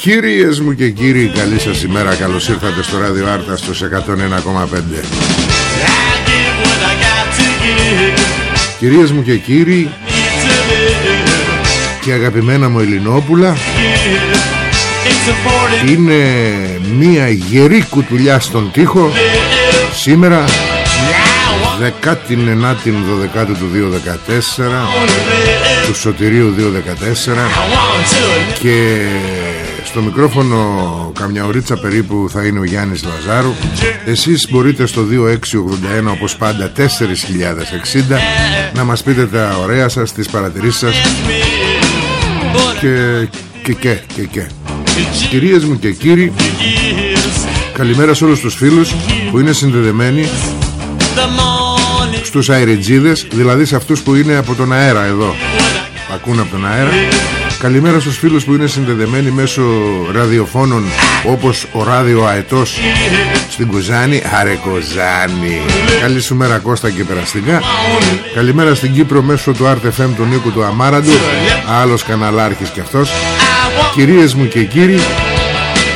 Κυρίες μου και κύριοι καλή σας ημέρα Καλώς ήρθατε στο ράδιο Άρτα στους 101,5 I give what I got to give. Κυρίες μου και κύριοι Need to live. και αγαπημένα μου Ελληνόπουλα It's important. Είναι μία γερή κουτουλιά στον τοίχο Σήμερα 19η 12 του 2014 Του Σωτηρίου 2014 I want to Και στο μικρόφωνο καμιά ωρίτσα περίπου θα είναι ο Γιάννης Λαζάρου. Εσείς μπορείτε στο 2681 όπως πάντα 4060 Να μας πείτε τα ωραία σας, τις παρατηρήσεις σας. Και και και και και. Κυρίες μου και κύριοι Καλημέρα σε όλους τους φίλους που είναι συνδεδεμένοι The morning στους αεριτζίδες Δηλαδή σε αυτούς που είναι από τον αέρα εδώ. Ακούν από τον αέρα Καλημέρα στους φίλους που είναι συνδεδεμένοι μέσω ραδιοφώνων Όπως ο ράδιο αετός στην Κουζάνη. Άρε Κουζάνη. Καλή σου μέρα Κώστα και περαστικά. Καλημέρα στην Κύπρο μέσω του RTFM του Νίκου του Αμάραντου. Άλλος καναλάρχης κι αυτός. Κυρίες μου και κύριοι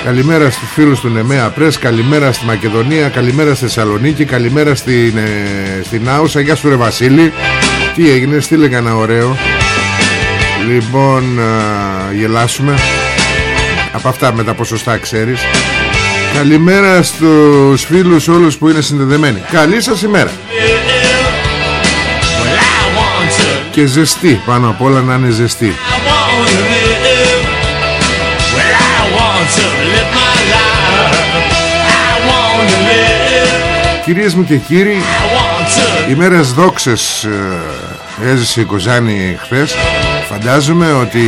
Καλημέρα στους φίλους του Νεμέα Πρέσ Καλημέρα στη Μακεδονία Καλημέρα στη Θεσσαλονίκη Καλημέρα στην, ε, στην Άουσα. Γεια σου ρε Βασίλη. Τι έγινε στείλε κανένα ωραίο Λοιπόν α, Γελάσουμε Από αυτά με τα ποσοστά ξέρεις Καλημέρα στους φίλους όλους που είναι συνδεδεμένοι Καλή σας ημέρα Well, I want to, Και ζεστή πάνω απ' όλα να είναι ζεστή I want to live. Well, I want to live my life. I want to live. Κυρίες μου και κύριοι I want to. Ημέρες δόξες ε, έζησε η Κοζάνη χθες Φαντάζομαι ότι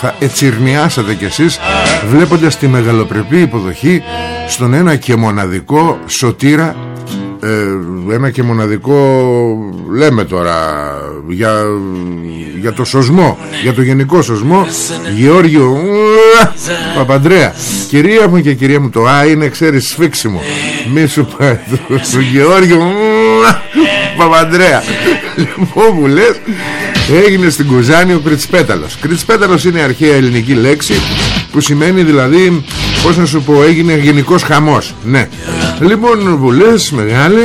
θα ετσιρνιάσατε κι εσείς Βλέποντας τη μεγαλοπρεπή υποδοχή Στον ένα και μοναδικό σωτήρα ε, Ένα και μοναδικό λέμε τώρα για, για το σωσμό Για το γενικό σωσμό Γεώργιο ουα, Παπαντρέα. Κυρία μου και κυρία μου το Α είναι ξέρεις σφίξιμο. Μη σου πάει το, το Γεώργιο ουα, Παπαντρέα. Λοιπόν μου λες Έγινε στην Κουζάνη ο Κριτσπέταλος Κριτσπέταλος είναι αρχαία ελληνική λέξη Που σημαίνει δηλαδή Πώς να σου πω έγινε γενικός χαμός. Ναι. Λοιπόν βουλές μεγάλε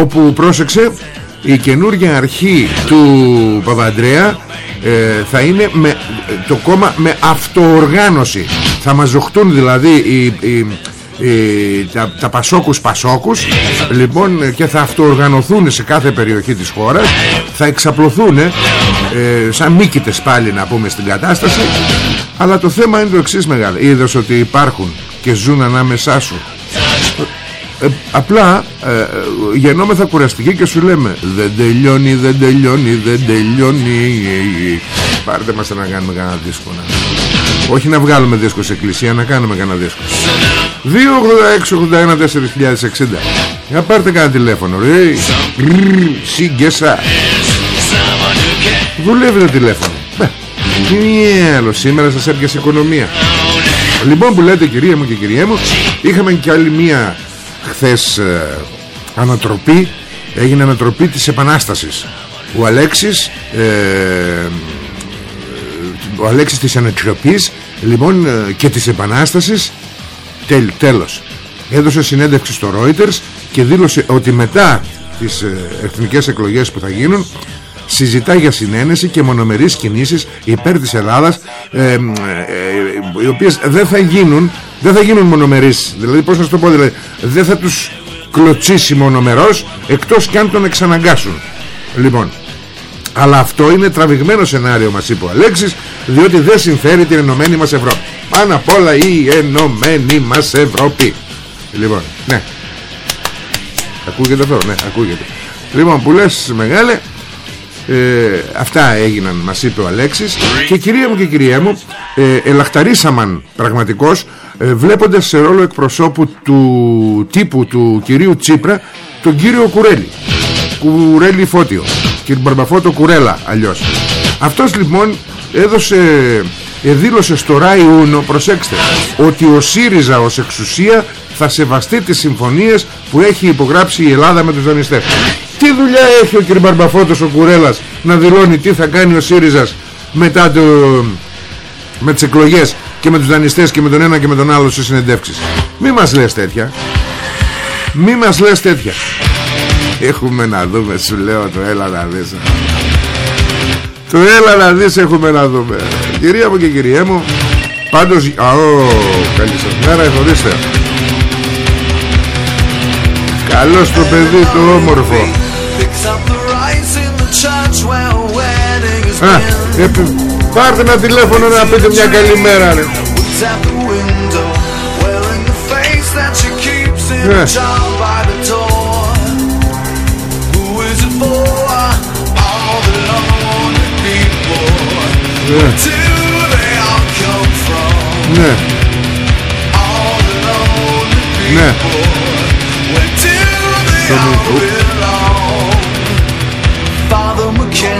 Όπου πρόσεξε Η καινούργια αρχή του Παπαντρέα ε, θα είναι με, το κόμμα με αυτοοργάνωση. Θα μαζοχτούν δηλαδή οι, οι, οι- τα, τα πασόκους πασόκους. Λοιπόν και θα αυτοοργανωθούν σε κάθε περιοχή της χώρας. Θα εξαπλωθούν ε, σαν μύκητες πάλι να πούμε στην κατάσταση. Αλλά το θέμα είναι το εξής μεγάλο είδες ότι υπάρχουν και ζουν ανάμεσά σου. Ε, απλά ε, ε, γεννόμεθα κουραστικοί και σου λέμε δεν τελειώνει, δεν τελειώνει, δεν τελειώνει πάρτε μας να κάνουμε κανένα δίσκο να... όχι να βγάλουμε δίσκο σε εκκλησία να κάνουμε κανένα δίσκο. 286-81-4060 για πάρτε κανένα τηλέφωνο ρε. Σιγκέσα δουλεύει το τηλέφωνο. Ε, τι άλλο σήμερα σας έπιασε οικονομία. Λοιπόν που λέτε κυρία μου και κυρία μου Είχαμε και άλλη μία χθες ε, ανατροπή. Έγινε μετροπή της Επανάστασης. Ο Αλέξης ε, ο Αλέξης της Ανατροπής λοιπόν ε, και της Επανάστασης τέλ, τέλος έδωσε συνέντευξη στο Reuters και δήλωσε ότι μετά τις ε, εθνικές εκλογές που θα γίνουν συζητά για συνένεση και μονομερείς κινήσεις υπέρ της Ελλάδας ε, ε, ε, οι οποίες δεν θα γίνουν δεν θα γίνουν μονομερείς. Δηλαδή πώς να σου το πω δηλαδή, δεν θα τους κλωτσίσει μονομερός εκτός και αν τον εξαναγκάσουν. Λοιπόν αλλά αυτό είναι τραβηγμένο σενάριο μας είπε ο Αλέξης διότι δεν συμφέρει την ενωμένη μας Ευρώπη. Πάνω απ' όλα η ενωμένη μας Ευρώπη. Λοιπόν ναι. Ακούγεται αυτό ναι ακούγεται. Λοιπόν που λες μεγάλε ε, αυτά έγιναν μας είπε ο Αλέξης. Και κυρία μου και κυρία μου ε, ελαχταρίσαμαν πραγματικώς ε, βλέποντας σε ρόλο εκπροσώπου του τύπου του κυρίου Τσίπρα τον κύριο Κουρέλη. Κουρέλη Φώτιο κύριο Μπαρμπαφώτο Κουρέλα αλλιώς. Αυτός λοιπόν έδωσε ε, δήλωσε στο Ράι Ούνο προσέξτε ότι ο ΣΥΡΙΖΑ ως εξουσία θα σεβαστεί τις συμφωνίες που έχει υπογράψει η Ελλάδα με τους δανειστές. Τι δουλειά έχει ο κ. Μπαρμπαφώτος ο Κουρέλας να δηλώνει τι θα κάνει ο ΣΥΡΙΖΑ μετά το, με τις εκλογές και με τους δανειστές και με τον ένα και με τον άλλο σε συνεντεύξεις. Μη μας λες τέτοια. Μη μας λες τέτοια έχουμε να δούμε σου λέω το έλα να δεις. Το έλα να δεις έχουμε να δούμε. Κυρία μου και κυρία μου πάντως αό καλή σας μέρα εχωρίστε καλώς το παιδί το όμορφο. Α, επί, πάρτε ένα τηλέφωνο να πείτε μια καλή μέρα ρε. Ναι. Ναι. Ναι. Ναι.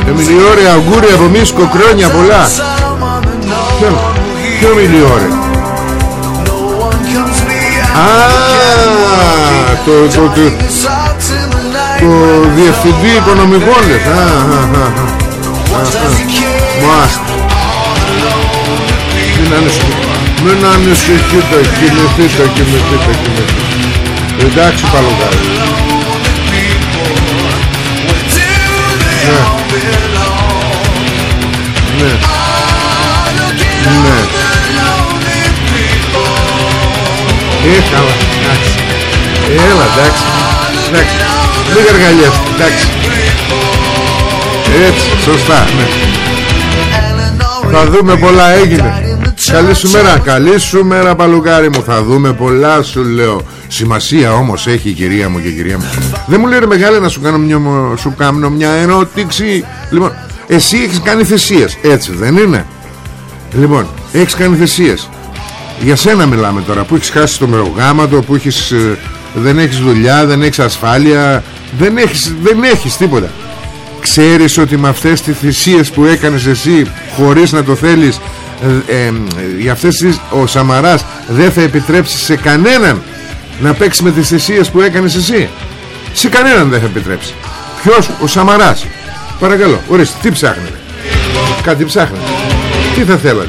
Εμιλιόρε αγκούρι από μίσκο κρόνια πολλά Ποιο, ποιο μιλιόρε Α, το, το, το, το διευθυντή οικονομικών λες Α, α, α, α. Μάστε Μην ανησυχείτε Μην ανησυχείτε Κοιμηθείτε, κοιμηθείτε, κοιμηθείτε Εντάξει παλουκάρι Ναι ναι. Ναι. Ε, καλά. Εντάξει. Έλα, εντάξει. Εντάξει. Μην γαργαλιές. Εντάξει. Έτσι, σωστά. Ναι. Θα δούμε πολλά έγινε. Καλή σου μέρα. Καλή σου μέρα παλουκάρι μου. Θα δούμε πολλά σου λέω. Σημασία όμως έχει η κυρία μου και η κυρία μου. Δεν μου λέει ρε μεγάλη να σου κάνω μια, σου κάνω μια ερώτηση. Λοιπόν, εσύ έχεις κάνει θυσίες Έτσι δεν είναι; Λοιπόν έχεις κάνει θυσίες Για σένα μιλάμε τώρα Που έχεις χάσει το μερογάματο Που έχεις, ε, δεν έχεις δουλειά Δεν έχεις ασφάλεια Δεν έχεις, δεν έχεις τίποτα Ξέρεις ότι με αυτές τις θυσίες που έκανες εσύ Χωρίς να το θέλεις ε, ε, Για αυτές τις Ο Σαμαράς δεν θα επιτρέψει σε κανέναν Να παίξει με τις θυσίες που έκανες εσύ. Σε κανέναν δεν θα επιτρέψει. Ποιος; Ο Σαμαράς. Παρακαλώ, ορίστε, τι ψάχνετε; Κάτι ψάχνετε. Τι θα θέλατε;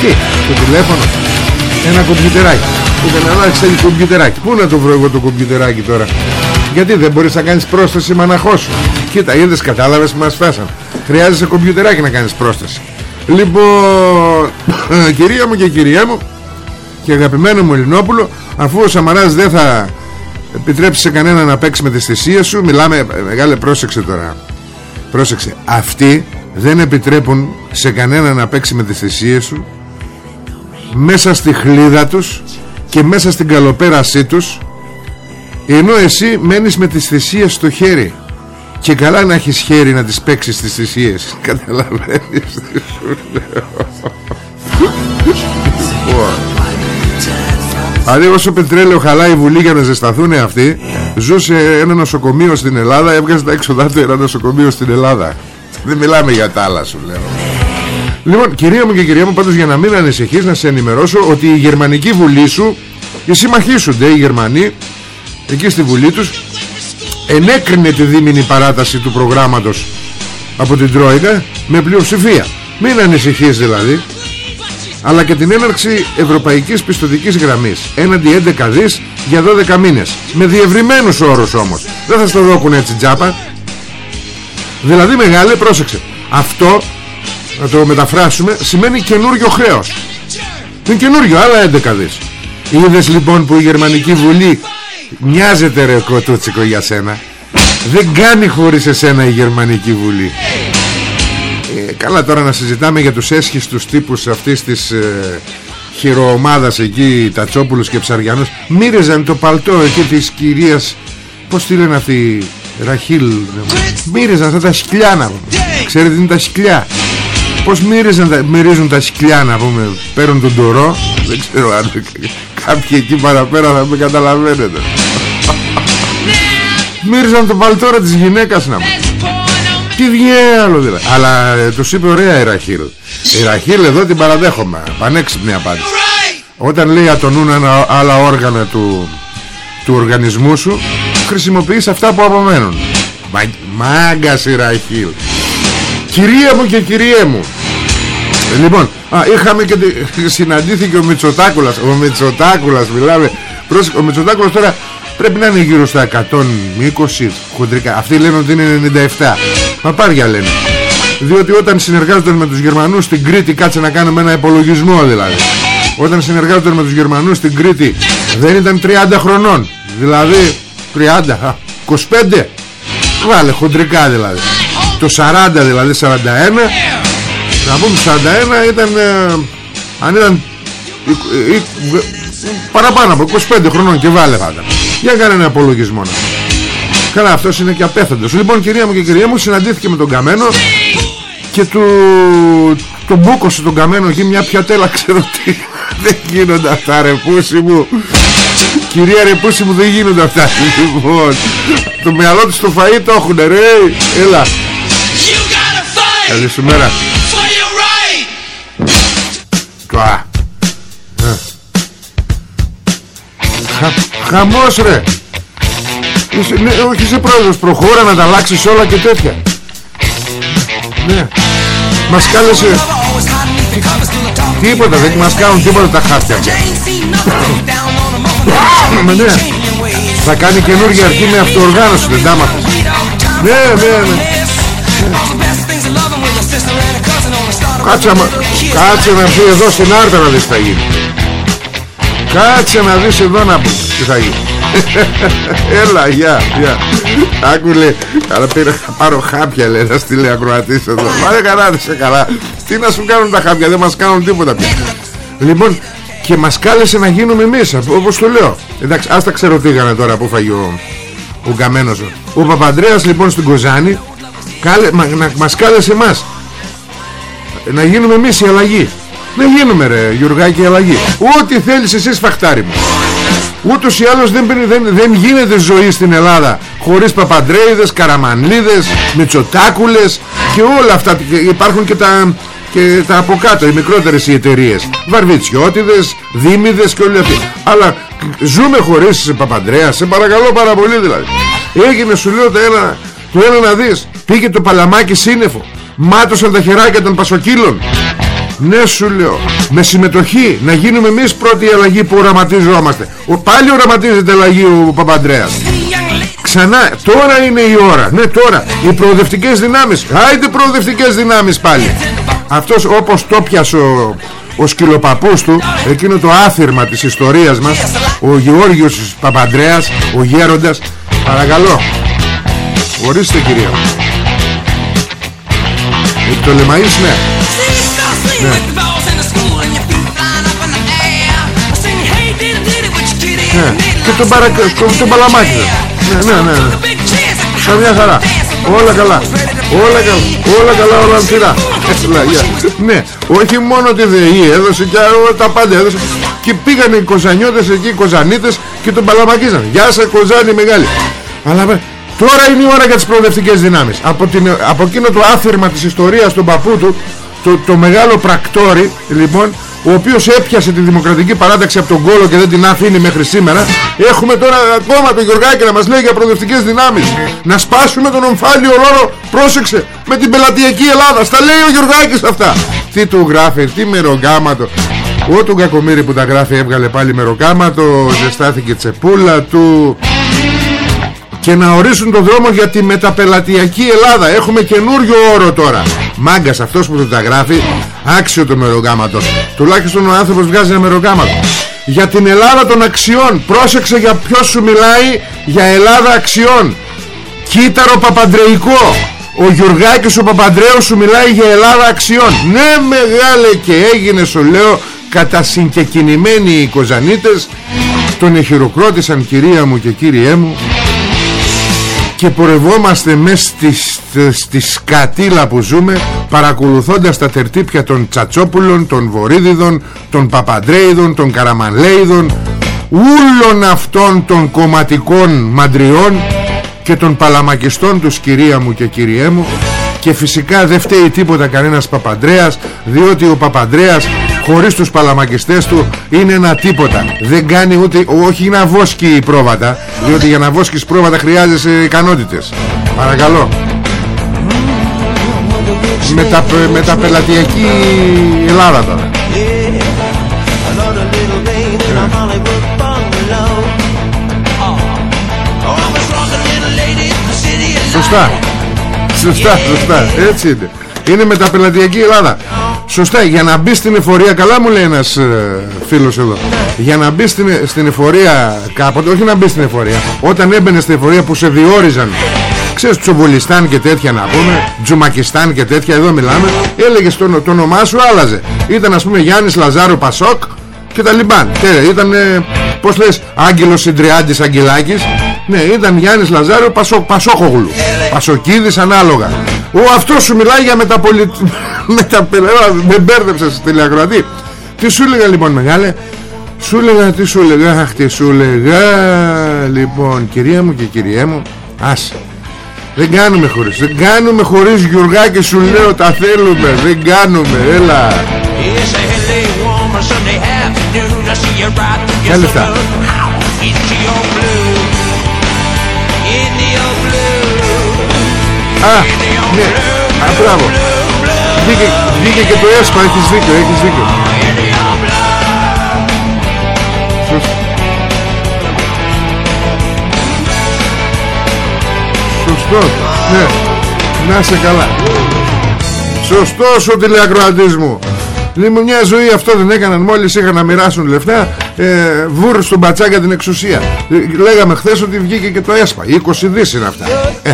Τι, το τηλέφωνο; Ένα κομπιουτεράκι. Που δεν αλλάξει θέλει κομπιουτεράκι. Πού να το βρω εγώ το κομπιουτεράκι τώρα; Γιατί δεν μπορείς να κάνεις πρόσταση μαναχός σου; Κοίτα, είδες κατάλαβες που μας φάσαν Χρειάζεσαι κομπιουτεράκι να κάνεις πρόσταση Λοιπόν Κυρία μου και κυρία μου Και αγαπημένο μου Ελληνόπουλο Αφού ο Σαμαράς δεν θα επιτρέψει σε κανένα να παίξει με τις θυσίες σου Μιλάμε, ε, μεγάλε πρόσεξε τώρα. Πρόσεξε Αυτοί δεν επιτρέπουν σε κανένα να παίξει με τις θυσίες σου Μέσα στη χλίδα τους Και μέσα στην καλοπέρασή τους Ενώ εσύ μένεις με τις θυσίες στο χέρι Και καλά να έχεις χέρι να τις παίξεις τις θυσίες Καταλαβαίνεις. Τι σου λέω Δηλαδή όσο πετρέλαιο χαλάει η Βουλή για να ζεσταθούν αυτοί. Ζούσε ένα νοσοκομείο στην Ελλάδα Έβγαζε τα έξοδά του ένα νοσοκομείο στην Ελλάδα. Δεν μιλάμε για τα άλλα σου λέω. Λοιπόν κυρία μου και κυρία μου Πάντως για να μην ανησυχείς να σε ενημερώσω Ότι η γερμανική βουλή σου Οι συμμαχοί σου οι Γερμανοί Εκεί στη βουλή τους ενέκρινε τη δίμηνη παράταση του προγράμματος από την Τρόικα με πλειοψηφία. Μην ανησυχείς δηλαδή αλλά και την έναρξη ευρωπαϊκής πιστοτικής γραμμής έναντι 11 δις για 12 μήνες. Με διευρυμένους όρους όμως. Δεν θα στο δώκουν έτσι τζάπα. Δηλαδή μεγάλε πρόσεξε. Αυτό να το μεταφράσουμε σημαίνει καινούριο χρέος. Είναι καινούριο άλλα 11 δις. Είδες λοιπόν που η Γερμανική Βουλή μοιάζεται ρε κοτούτσικο για σένα. Δεν κάνει χωρίς εσένα η Γερμανική Βουλή. Ε, Καλά τώρα να συζητάμε για τους έσχιστους τύπους αυτής της ε, χειροομάδας εκεί Τατσόπουλους και Ψαριανούς Μύριζαν το παλτό εκεί της κυρίας Πώς τη λένε αυτή Ραχίλ Μύριζαν αυτά τα σκυλιά να πούμε. Ξέρετε τι είναι τα σκυλιά Πως μύριζαν, μυρίζουν τα σκυλιά να πούμε Παίρνουν τον τορό Δεν ξέρω αν κάποιοι εκεί παραπέρα θα με καταλαβαίνετε. Μύριζαν το παλτόρα της γυναίκας να πούμε. Τι διάλο δηλαδή. Αλλά ε, τους είπε ωραία η Ραχίλ. Η Ραχίλ εδώ την παραδέχομαι. Πανέξυπνη απάντηση. Όταν λέει ατονούν ένα, άλλα όργανα του, του οργανισμού σου Χρησιμοποιείς αυτά που απομένουν. Μα, Μάγκας η Ραχίλ. Κυρία μου και κυρία μου ε, Λοιπόν α, είχαμε και συναντήθηκε ο Μητσοτάκουλας. Ο Μητσοτάκουλας μιλάμε. Ο Μητσοτάκουλας τώρα Πρέπει να είναι γύρω στα 120 χοντρικά. Αυτοί λένε ότι είναι 97 Παπάρια λένε. Διότι όταν συνεργάζονταν με τους Γερμανούς στην Κρήτη Κάτσε να κάνουμε ένα υπολογισμό δηλαδή. Όταν συνεργάζονταν με τους Γερμανούς στην Κρήτη Δεν ήταν 30 χρονών. Δηλαδή 30 25 Βάλε χοντρικά δηλαδή. Το 40 δηλαδή 41 Να πούμε 41 ήταν ε, Αν ήταν ε, ε, Παραπάνω από 25 χρονών και βάλε πάντα. Για κάνε ένα απολογισμό να. Καλά αυτός είναι και απέθαντος Λοιπόν κυρία μου και κυρία μου συναντήθηκε με τον Καμένο Και του Τον μπούκωσε τον Καμένο Εκεί μια πιατέλα ξέρω τι. Δεν γίνονται αυτά ρε πούσι μου. Κυρία ρε πούσι μου δεν γίνονται αυτά Λοιπόν. Το μυαλό τους στο φαΐ το έχουνε ρε. Έλα. Καλή σου μέρα Τουά Χαμός ρε. Είσαι, ναι, Όχι είσαι πρόεδρος. Προχώρα να τα αλλάξεις όλα και τέτοια. Ναι. Μας κάλεσε. Τίποτα δεν μας κάνουν τίποτα τα χάρτια Μα ναι. Θα κάνει καινούργια αρχή με αυτοοργάνωση Δεν τα μάθες Ναι ναι ναι Κάτσε, κάτσε να πει εδώ στην Άρτα να δεις τι θα γίνει. Κάτσε να δεις εδώ να πει τι θα γίνει. Έλα γεια γεια. Άκου λέει Καλά πήρα θα πάρω χάπια λέει Να στείλει ακροατής εδώ. Μα καλά δεν σε καλά. Τι να σου κάνουν τα χάπια δεν μας κάνουν τίποτα πια. Λοιπόν και μας κάλεσε να γίνουμε εμείς Όπως το λέω. Εντάξει ας τα ξερωτήγανε τώρα που φαγεί ο, ο Καμένος Ο Παπαντρέας λοιπόν στην Κοζάνη κάλε, μα, να, Μας κάλεσε εμάς Να γίνουμε εμείς η αλλαγή. Δεν γίνουμε ρε Γιουργάκη αλλαγή. Ό,τι θέλεις εσύ φαχτάρι μου. Ούτως ή άλλως δεν, δεν, δεν γίνεται ζωή στην Ελλάδα Χωρίς Παπαντρέιδες, Καραμανλίδες, Μητσοτάκουλες Και όλα αυτά Υπάρχουν και τα, και τα από κάτω Οι μικρότερες οι εταιρείες. Βαρβιτσιώτιδες, Δήμιδες και όλοι αυτοί. Αλλά ζούμε χωρίς Παπαντρέα Σε παρακαλώ πάρα πολύ δηλαδή. Έγινε σου λέω το ένα, το ένα να δεις. Πήγε το παλαμάκι σύννεφο Μάτωσαν τα χεράκια των πασοκύλων. Ναι σου λέω. Με συμμετοχή Να γίνουμε εμείς πρώτη αλλαγή που οραματιζόμαστε. Ο, Πάλι οραματίζεται αλλαγή ο Παπαντρέας. Ξανά Τώρα είναι η ώρα. Ναι τώρα. Οι προοδευτικές δυνάμεις. Άιντε προοδευτικές δυνάμεις πάλι. Αυτός όπως το πιασε ο, ο σκυλοπαππούς του Εκείνο το άθυρμα της ιστορίας μας Ο Γεώργιος Παπαντρέας Ο γέροντας. Παρακαλώ. Ορίστε κυρία Το λεμαΐς ναι. Ναι. Ναι. Και τον, παρα... τον παλαμάκι Ναι, ναι, ναι, ναι. Καμιά χαρά. Όλα καλά. Όλα καλά. Όλα καλά όλα ανθυρά. Ναι. Όχι μόνο τη ΔΕΗ έδωσε και τα πάντα έδωσε. Και πήγαν οι κοζανιώτες εκεί Οι κοζανίτες και τον παλαμακίζαν Γεια σας κοζάνι μεγάλη. Αλλά Τώρα είναι η ώρα για τις προοδευτικές δυνάμεις. Από, την, από εκείνο το άθυρμα της ιστορίας του παππού του το, το μεγάλο πρακτόρι λοιπόν ο οποίος έπιασε τη Δημοκρατική Παράταξη από τον κόλο και δεν την αφήνει μέχρι σήμερα έχουμε τώρα ακόμα τον Γιωργάκη να μας λέει για προοδευτικές δυνάμεις. Να σπάσουμε τον ομφάλιο ρόλο πρόσεξε με την πελατειακή Ελλάδα. Στα λέει ο Γιωργάκης αυτά. Τι του γράφει, τι μεροκάματο. Ο του Κακομύρη που τα γράφει έβγαλε πάλι μεροκάματο ζεστάθηκε τσεπούλα του και να ορίσουν τον δρόμο για τη μεταπελατειακή Ελλάδα. Έχουμε καινούριο όρο τώρα. Μάγκας αυτός που του τα γράφει, άξιο το μεροκάματος. Τουλάχιστον ο άνθρωπος βγάζει ένα μεροκάματο. Για την Ελλάδα των αξιών. Πρόσεξε για ποιος σου μιλάει για Ελλάδα αξιών. Κύτταρο Παπαντρεϊκό. Ο Γιουργάκης ο Παπαντρέου σου μιλάει για Ελλάδα αξιών. Ναι μεγάλε και έγινε σου λέω κατά συγκεκινημένοι οι κοζανίτες τον εχειροκρότησαν κυρία μου και κύριέ μου και πορευόμαστε μέσα στη, στη σκατήλα που ζούμε παρακολουθώντας τα τερτύπια των Τσατσόπουλων, των Βορύδιδων, των Παπαντρέιδων, των Καραμανλέιδων ούλων αυτών των κομματικών μαντριών και των παλαμακιστών τους κυρία μου και κυριέ μου. Και φυσικά δεν φταίει τίποτα κανένας Παπαντρέας διότι ο Παπαντρέας χωρίς τους παλαμακιστές του είναι ένα τίποτα. Δεν κάνει ούτε όχι να βόσκει πρόβατα διότι για να βόσκεις πρόβατα χρειάζεσαι ικανότητες. Παρακαλώ. Με τα, με τα πελατειακή Ελλάδα τώρα. Another little vein in a Hollywood bungalow. Oh, I'm a strong little lady, the city is Σωστά. Σωστά, σωστά, έτσι είναι. Είναι με τα πελατειακή Ελλάδα Σωστά, για να μπει στην εφορία Καλά μου λέει ένας ε, φίλος εδώ. Για να μπει στην, στην εφορία κάποτε Όχι να μπει στην εφορία Όταν έμπαινε στην εφορία που σε διόριζαν Ξέρεις Τσοβολιστάν και τέτοια να πούμε Τζουμακιστάν και τέτοια εδώ μιλάμε Έλεγες το, το όνομά σου άλλαζε. Ήταν ας πούμε Γιάννης Λαζάρο Πασόκ Και τα λιμπάν. Και, Ήταν ε, πως λες Άγγελος Συντριάντης Αγγελάκης. Ναι ήταν Γιάννης Λαζάρο Πασό, Πασόκογλου. Πασοκίδης ανάλογα Ο αυτός σου μιλάει για μεταπολι... μεταπελέρα Με μπέρδεψες τηλεακροατή Τι σου έλεγα λοιπόν μεγάλε; Σου έλεγα τι σου έλεγα Αχ τι σου έλεγα Λοιπόν κυρία μου και κυριέ μου Άσε δεν κάνουμε χωρίς Δεν κάνουμε χωρίς Γιουργάκη σου λέω Τα θέλουμε Δεν κάνουμε Έλα Yes, a Sunday warm or Sunday afternoon. I see you right through your Quelle está? saloon. Ow, Into your blue. Into your blue. Α, ναι, α, μπράβο. Βγήκε, βγήκε και το έσπα, έχεις δίκιο, έχεις δίκιο. Σωστ- Σωστό, ναι, να σε καλά. Σωστός ο τηλεακροατής μου. Λοιπόν μια ζωή αυτό δεν έκαναν. Μόλις είχαν να μοιράσουν λεφτά ε, Βούρ στον πατσάκα την εξουσία Ε, Λέγαμε χθες ότι βγήκε και το ΕΣΠΑ 20 δις είναι αυτά. Ε,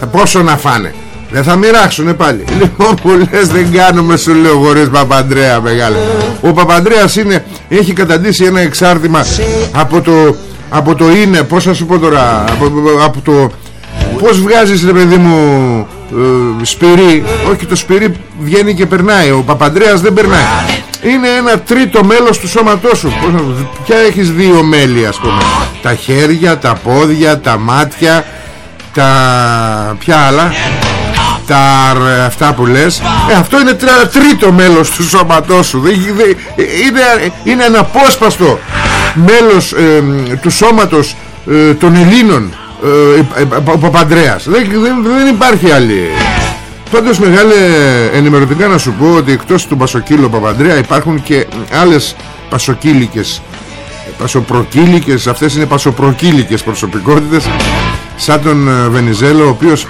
θα πόσο να φάνε δεν θα μοιράξουνε πάλι. Λοιπόν που λες δεν κάνουμε σου λέω χωρίς Παπαντρέα μεγάλε. Ο Παπαντρέας είναι Έχει καταντήσει ένα εξάρτημα Από το Από το είναι Πώς θα σου πω τώρα Από, από το Πώς βγάζεις ρε παιδί μου ε, Σπυρί. Όχι το σπυρί βγαίνει και περνάει Ο Παπαντρέας δεν περνάει. Είναι ένα τρίτο μέλος του σώματός σου. Πώς να- Ποια έχεις δύο μέλη ας πούμε. Τα χέρια, τα πόδια, τα μάτια Τα... Ποια άλλα; Τα ρε, αυτά που λες. Ε, αυτό είναι τρα- τρίτο μέλος του σώματός σου. Δεν- δεν- είναι, είναι αναπόσπαστο μέλος ε, του σώματος ε, των Ελλήνων ε, ε, ε, ο Παπαντρέας. Δεν, δεν, δεν υπάρχει άλλη. Πάντως μεγάλε ενημερωτικά να σου πω ότι εκτός του Πασοκύλου Παπαντρέα υπάρχουν και άλλες πασοκύλικες πασοπροκύλικες. Αυτές είναι πασοπροκύλικες προσωπικότητες σαν τον ε, Βενιζέλο ο οποίος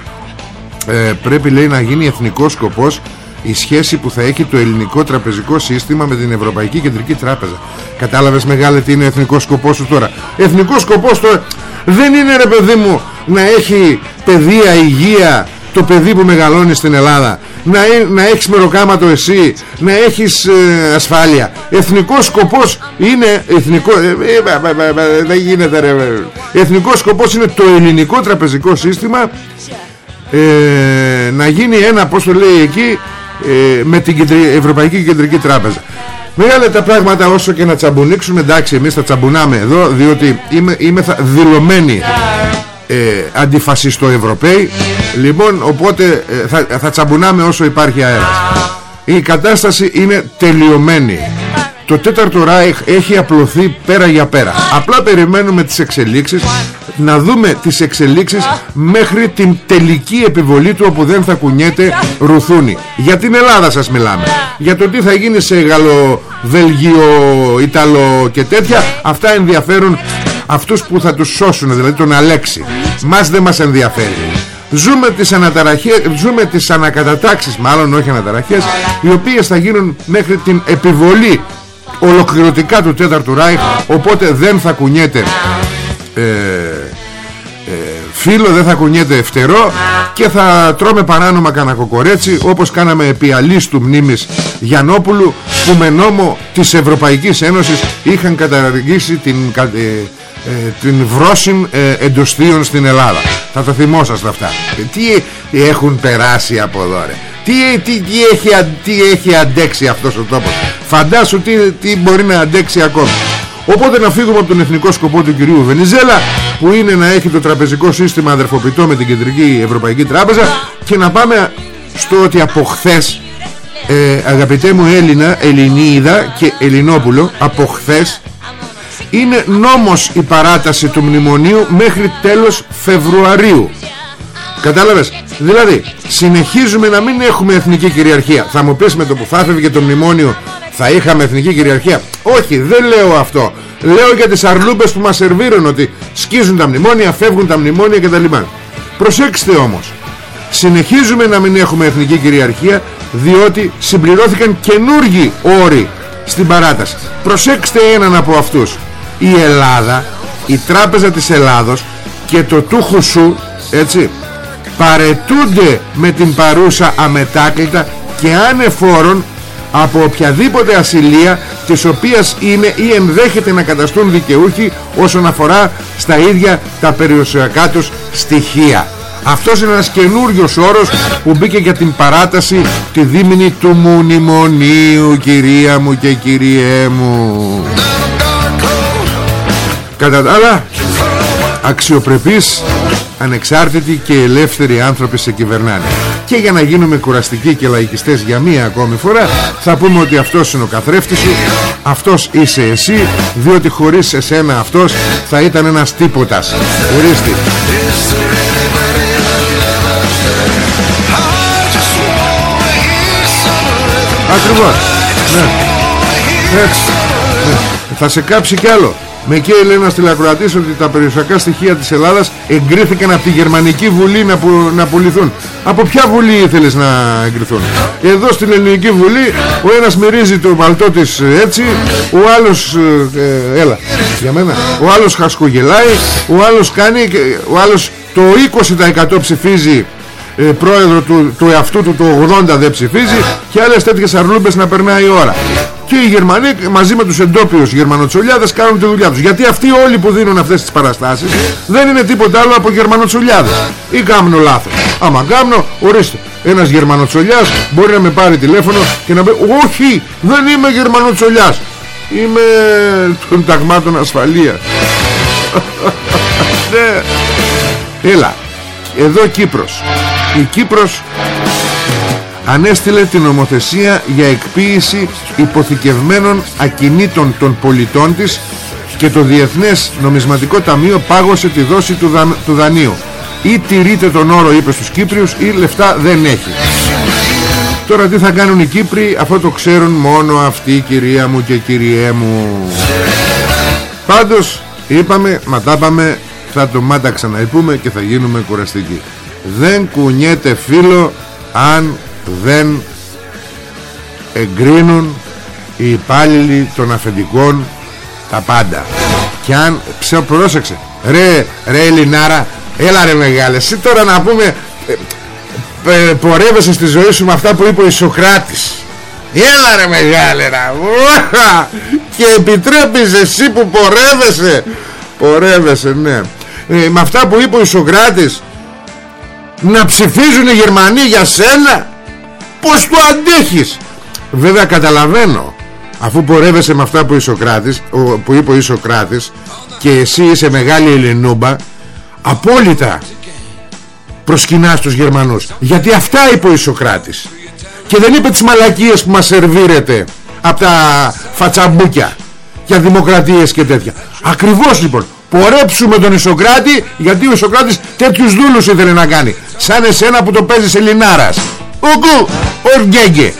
ε, πρέπει λέει να γίνει εθνικός σκοπός η σχέση που θα έχει το ελληνικό τραπεζικό σύστημα με την Ευρωπαϊκή Κεντρική Τράπεζα. Κατάλαβες μεγάλε τι είναι εθνικός σκοπός σου τώρα. Εθνικός σκοπός τώρα δεν είναι ρε παιδί μου να έχει παιδεία, υγεία το παιδί που μεγαλώνει στην Ελλάδα να, ε- να έχεις μεροκάματο εσύ να έχεις ε, ασφάλεια εθνικός σκοπός είναι εθνικό, ε, ε, μπα, μπα, μπα, μπα, δεν γίνεται ρε ε. εθνικός σκοπός είναι το ελληνικό τραπεζικό σύστημα ε, να γίνει ένα πώς το λέει εκεί ε, με την Κεντρι- Ευρωπαϊκή Κεντρική Τράπεζα. Μεγάλα τα πράγματα όσο και να τσαμπουνίξουμε εντάξει εμείς θα τσαμπουνάμε εδώ διότι είμαι, είμαι θα, δηλωμένοι ε, αντιφασιστο Ευρωπαίοι λοιπόν οπότε ε, θα, θα τσαμπουνάμε όσο υπάρχει αέρας. Η κατάσταση είναι τελειωμένη το τέταρτο Ράιχ έχει απλωθεί πέρα για πέρα. Απλά περιμένουμε τις εξελίξεις να δούμε τις εξελίξεις μέχρι την τελική επιβολή του όπου δεν θα κουνιέται ρουθούνη για την Ελλάδα σας μιλάμε. Για το τι θα γίνει σε Γαλλο, Βέλγιο, Ιταλο και τέτοια αυτά ενδιαφέρουν αυτούς που θα τους σώσουν δηλαδή τον Αλέξη. Μας δεν μας ενδιαφέρει. Ζούμε τις αναταραχές, ζούμε τις ανακατατάξεις μάλλον όχι αναταραχές οι οποίες θα γίνουν μέχρι την επιβολή ολοκληρωτικά του τέταρτου Ράιχ οπότε δεν θα κουνιέται ε, ε, φίλο δεν θα κουνιέται φτερό και θα τρώμε παράνομα κανακοκορέτσι όπως κάναμε επί αλίστου μνήμης Γιαννόπουλου που με νόμο της Ευρωπαϊκής Ένωσης είχαν καταργήσει την, ε, ε, την βρόσιν ε, εντοστίων στην Ελλάδα. Θα το θυμόσαστε αυτά. Ε, τι έχουν περάσει από εδώ ρε τι, τι, τι, έχει, τι έχει αντέξει αυτός ο τόπος. Φαντάσου τι, τι μπορεί να αντέξει ακόμα. Οπότε να φύγουμε από τον εθνικό σκοπό του κυρίου Βενιζέλα Που είναι να έχει το τραπεζικό σύστημα αδερφοποιητό με την Κεντρική Ευρωπαϊκή Τράπεζα Και να πάμε στο ότι από χθες, ε, Αγαπητέ μου Έλληνα, Ελληνίδα και Ελληνόπουλο Από χθες είναι νόμος η παράταση του μνημονίου μέχρι τέλος Φεβρουαρίου Κατάλαβες; Δηλαδή συνεχίζουμε να μην έχουμε εθνική κυριαρχία. Θα μου πεις με το που θα έφευγε το μνημόνιο Θα είχαμε εθνική κυριαρχία; Όχι δεν λέω αυτό. Λέω για τις αρλούμπες που μας σερβίρουν Ότι σκίζουν τα μνημόνια Φεύγουν τα μνημόνια κτλ. Προσέξτε όμως Συνεχίζουμε να μην έχουμε εθνική κυριαρχία Διότι συμπληρώθηκαν καινούργοι όροι Στην παράταση. Προσέξτε έναν από αυτούς. Η Ελλάδα Η τράπεζα της Ελλάδος Και το του σου Έτσι παρετούνται με την παρούσα αμετάκλητα και ανεφόρον από οποιαδήποτε ασυλία της οποίας είναι ή ενδέχεται να καταστούν δικαιούχοι όσον αφορά στα ίδια τα περιουσιακά τους στοιχεία. Αυτός είναι ένας καινούριος όρος που μπήκε για την παράταση τη δίμηνη του μνημονίου κυρία μου και κυριέ μου. Κατά τα άλλα αξιοπρεπής ανεξάρτητοι και ελεύθεροι άνθρωποι σε κυβερνάνε και για να γίνουμε κουραστικοί και λαϊκιστές για μία ακόμη φορά θα πούμε ότι αυτός είναι ο καθρέφτης σου αυτός είσαι εσύ διότι χωρίς εσένα αυτός θα ήταν ένας τίποτας ορίστε Ακριβώς ναι. Έτσι. Ναι. Θα σε κάψει κι άλλο με και λέει ένας τηλεακροατής ότι τα περιουσιακά στοιχεία της Ελλάδας εγκρίθηκαν από τη Γερμανική Βουλή να, που, να πουληθούν. Από ποια Βουλή ήθελες να εγκριθούν; Εδώ στην Ελληνική Βουλή ο ένας μυρίζει το παλτό της έτσι, ο άλλος, ε, ε έλα, για μένα, ο άλλος χασκογελάει, ο άλλος κάνει, ο άλλος το 20% ψηφίζει ε, πρόεδρο του, του εαυτού του το 80 δεν ψηφίζει και άλλες τέτοιες αρλούμπες να περνάει η ώρα. Και οι Γερμανοί μαζί με τους εντόπιους γερμανοτσολιάδες κάνουν τη δουλειά τους. Γιατί αυτοί όλοι που δίνουν αυτές τις παραστάσεις δεν είναι τίποτα άλλο από γερμανοτσολιάδες ή κάνουν λάθος. Άμα κάνω ορίστε. Ένας γερμανοτσολιάς μπορεί να με πάρει τηλέφωνο και να πει όχι δεν είμαι γερμανοτσολιάς είμαι των ταγμάτων ασφαλείας ναι. Έλα εδώ Κύπρος. Η Κύπρος ανέστηλε την νομοθεσία για εκποίηση υποθηκευμένων ακινήτων των πολιτών της και το Διεθνές Νομισματικό Ταμείο πάγωσε τη δόση του, του δανείου. Ή τηρείται τον όρο είπε στους Κύπριους ή λεφτά δεν έχει. Τώρα τι θα κάνουν οι Κύπροι αυτό το ξέρουν μόνο αυτοί κυρία μου και κυριέ μου. Πάντως είπαμε μα τα είπαμε θα το μάτα ξαναειπούμε και θα γίνουμε κουραστικοί. Δεν κουνιέται φίλο αν δεν εγκρίνουν οι υπάλληλοι των αφεντικών τα πάντα. Και αν πρόσεξε. Ρε, ρε Ελληνάρα έλα ρε μεγάλε. Εσύ τώρα να πούμε ε, ε, πορεύεσαι στη ζωή σου με αυτά που είπε ο Ισοκράτης. Έλα ρε μεγάλε ρα, και επιτρέπεις εσύ που πορεύεσαι. Πορεύεσαι ναι ε, με αυτά που είπε ο Ισοκράτης να ψηφίζουν οι Γερμανοί για σένα πως το αντέχεις. Βέβαια καταλαβαίνω αφού πορεύεσαι με αυτά που, Ισοκράτης, που είπε ο Ισοκράτης και εσύ είσαι μεγάλη Ελληνούμπα απόλυτα προσκυνάς τους Γερμανούς. Γιατί αυτά είπε ο Ισοκράτης. Και δεν είπε τις μαλακίες που μας σερβίρεται από τα φατσαμπούκια για δημοκρατίες και τέτοια. Ακριβώς λοιπόν πορέψουμε τον Ισοκράτη γιατί ο Ισοκράτης τέτοιους δούλους ήθελε να κάνει. Σαν εσένα που το παίζεις Ελληνάρας. Ουκου, οργκέγκε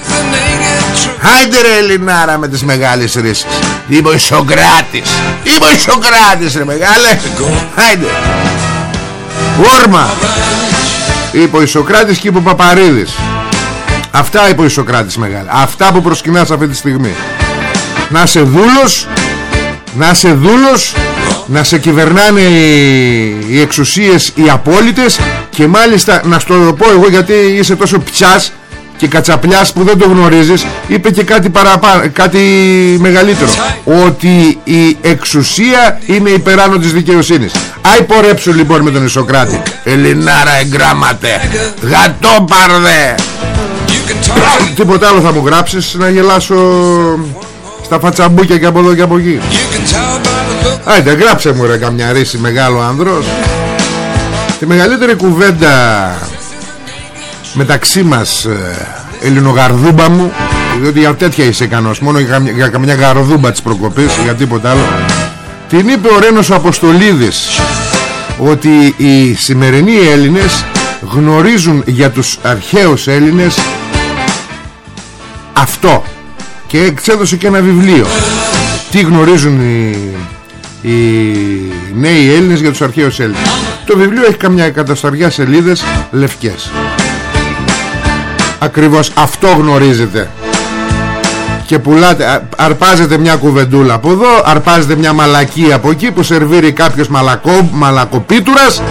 Χάιντε ρε Ελληνάρα με τις μεγάλες ρίσεις Είμαι ο Ισοκράτης. Είμαι ο Ισοκράτης ρε μεγάλε. Χάιντε Όρμα. Είπε ο Ισοκράτης και είπε ο Παπαρίδης. Αυτά είπε ο Ισοκράτης μεγάλε. Αυτά που προσκυνάς αυτή τη στιγμή. Να είσαι δούλος Να είσαι δούλος Να σε κυβερνάνε οι, οι εξουσίες οι απόλυτες Και μάλιστα να στο το πω εγώ γιατί είσαι τόσο πιάς και κατσαπλιάς που δεν το γνωρίζεις είπε και κάτι, παραπάνω, κάτι μεγαλύτερο. Ότι η εξουσία είναι υπεράνω της δικαιοσύνης. Άι πορέψου λοιπόν με τον Ισοκράτη. Ελληνάρα εγκράματε. Γατόπαρδε Τίποτα άλλο θα μου γράψεις να γελάσω στα φατσαμπούκια και από εδώ και από εκεί Άιντε γράψε μου ρε καμιά ρίση μεγάλο άνδρος. Τη μεγαλύτερη κουβέντα μεταξύ μας ε, Ελληνογαρδούμπα μου διότι για τέτοια είσαι ικανός μόνο για, καμιά- για καμιά γαρδούμπα της προκοπής για τίποτα άλλο. Την είπε ο Ρένος ο Αποστολίδης ότι οι σημερινοί Έλληνες γνωρίζουν για τους αρχαίους Έλληνες αυτό. Και εξέδωσε και ένα βιβλίο. Τι γνωρίζουν οι, οι νέοι Έλληνες για τους αρχαίους Έλληνες. Το βιβλίο έχει καμιά εκατοσταριά σελίδες λευκές. Ακριβώς αυτό γνωρίζετε. Και πουλάτε α- Αρπάζετε μια κουβεντούλα από εδώ Αρπάζετε μια μαλακή από εκεί Που σερβίρει κάποιος μαλακό, μαλακοπίτουρας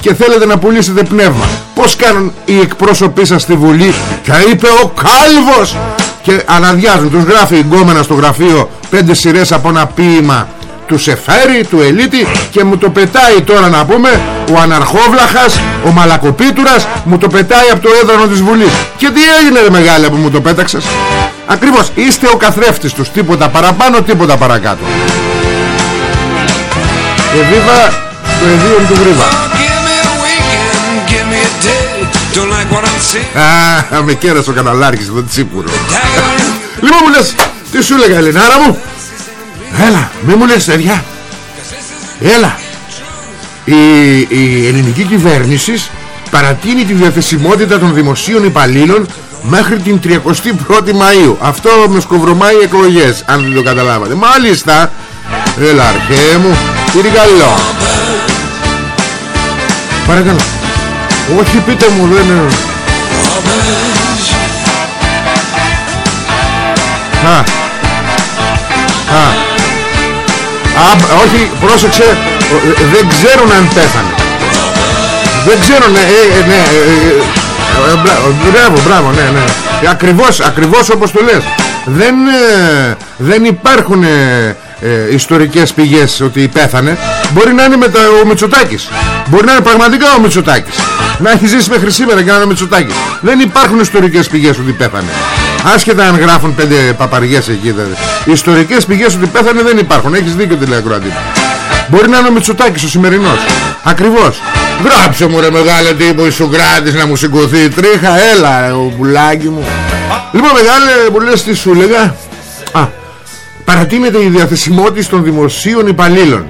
Και θέλετε να πουλήσετε πνεύμα. Πως κάνουν οι εκπρόσωποι σας στη Βουλή Και είπε ο Κάλβος! Και αναδιάζουν Τους γράφει η γκόμενα στο γραφείο Πέντε σειρές από ένα ποίημα του Σεφέρη, του Ελίτη και μου το πετάει τώρα να πούμε ο Αναρχόβλαχας, ο Μαλακοπίτουρας μου το πετάει από το έδρανο της Βουλής και τι έγινε ρε μεγάλε που μου το πέταξες; Ακριβώς είστε ο καθρέφτης τους τίποτα παραπάνω τίποτα παρακάτω Εβίβα το εδίον του Γρήβα Give me a weekend, give me a day. Don't like what I'm seeing. Α, με κέρασε ο καναλάρχης εδώ τσίπουρο Tag Λοιπόν μου λες, τι σου έλεγα Ελληνάρα μου; Έλα, μη μου λες τέτοια. Έλα. Η, η ελληνική κυβέρνηση παρατείνει τη διαθεσιμότητα των δημοσίων υπαλλήλων μέχρι την 31η Μαΐου. Αυτό με σκοβρωμάει εκλογές αν δεν το καταλάβατε. Μάλιστα. Έλα αρχέ μου. Τι καλό. Παρακαλώ. Όχι πείτε μου δεν είναι Α. Α. Α, μπ- όχι, πρόσεξε, ο- ε, δεν ξέρουν αν πέθανε. Δεν ξέρουν, ναι, ε, ε, ναι, ε, ε, ε, μπρα- μπράβο, μπράβο, ναι, ναι. Ε, Ακριβώς, ακριβώς όπως το λες. Δεν, ε, δεν υπάρχουν ε, ε, ιστορικές πηγές ότι πέθανε. Μπορεί να είναι με τα, ο Μητσοτάκης. Μπορεί να είναι πραγματικά ο Μητσοτάκης. Να έχει ζήσει μέχρι σήμερα και να είναι ο Μητσοτάκης. Δεν υπάρχουν ιστορικές πηγές ότι πέθανε. Άσχετα αν γράφουν πέντε παπαριές εκεί δηλαδή. Οι ιστορικές πηγές ότι πέθανε δεν υπάρχουν Έχεις δίκιο τη λέει ακροατή Μπορεί να είναι ο Μητσοτάκης ο σημερινός Ακριβώς Γράψε μου ρε μεγάλε τι είπε ο Ισοκράτης να μου σηκωθεί η τρίχα Έλα ρε, ο πουλάκι μου Λοιπόν μεγάλε μου λες τι σου έλεγα; Α, παρατείνεται η διαθεσιμότητα των δημοσίων υπαλλήλων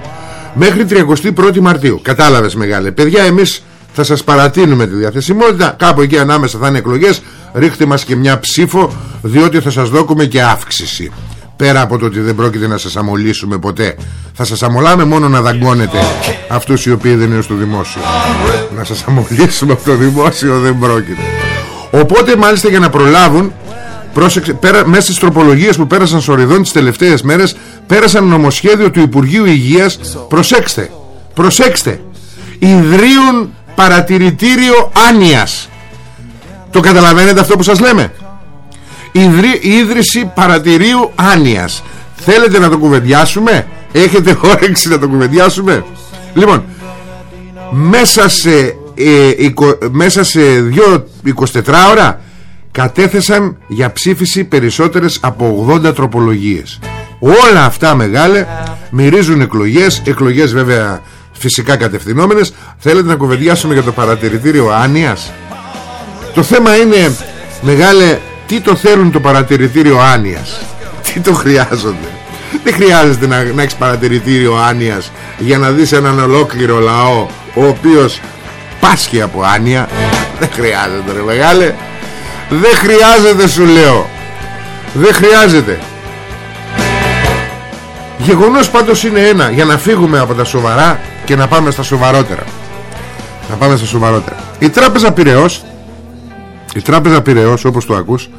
μέχρι 31η Μαρτίου. Κατάλαβες μεγάλε. Παιδιά εμείς θα σας παρατείνουμε τη διαθεσιμότητα. Κάπου εκεί ανάμεσα θα είναι εκλογές. Ρίχτε μας και μια ψήφο διότι θα σας δώκουμε και αύξηση. Πέρα από το ότι δεν πρόκειται να σας αμολύσουμε ποτέ. Θα σας αμολάμε μόνο να δαγκώνετε αυτούς οι οποίοι δεν είναι στο δημόσιο. Να σας αμολύσουμε από το δημόσιο δεν πρόκειται. Οπότε μάλιστα για να προλάβουν Πρόσεξε, πέρα, μέσα στις τροπολογίες που πέρασαν στο ριδόν τις τελευταίες μέρες πέρασαν νομοσχέδιο του Υπουργείου Υγείας προσέξτε, προσέξτε ιδρύουν παρατηρητήριο άνοιας το καταλαβαίνετε αυτό που σας λέμε; Ιδρύ, ίδρυση παρατηρίου άνοιας θέλετε να το κουβεντιάσουμε; Έχετε όρεξη να το κουβεντιάσουμε; Λοιπόν μέσα σε, ε, εικο- μέσα σε δύο 24 ώρα κατέθεσαν για ψήφιση περισσότερες από 80 τροπολογίες. Όλα αυτά μεγάλε μυρίζουν εκλογές εκλογές βέβαια φυσικά κατευθυνόμενες. Θέλετε να κουβεντιάσουμε για το παρατηρητήριο άνοιας το θέμα είναι μεγάλε τι το θέλουν το παρατηρητήριο άνοιας τι το χρειάζονται; Δεν χρειάζεται να, να έχεις παρατηρητήριο άνοιας για να δεις έναν ολόκληρο λαό ο οποίος πάσχει από άνοια; Δεν χρειάζεται ρε μεγάλε. Δεν χρειάζεται σου λέω. Δεν χρειάζεται. Γεγονός πάντως είναι ένα. Για να φύγουμε από τα σοβαρά Και να πάμε στα σοβαρότερα. Να πάμε στα σοβαρότερα. Η τράπεζα Πυραιός Η τράπεζα Πυραιός όπως το ακούς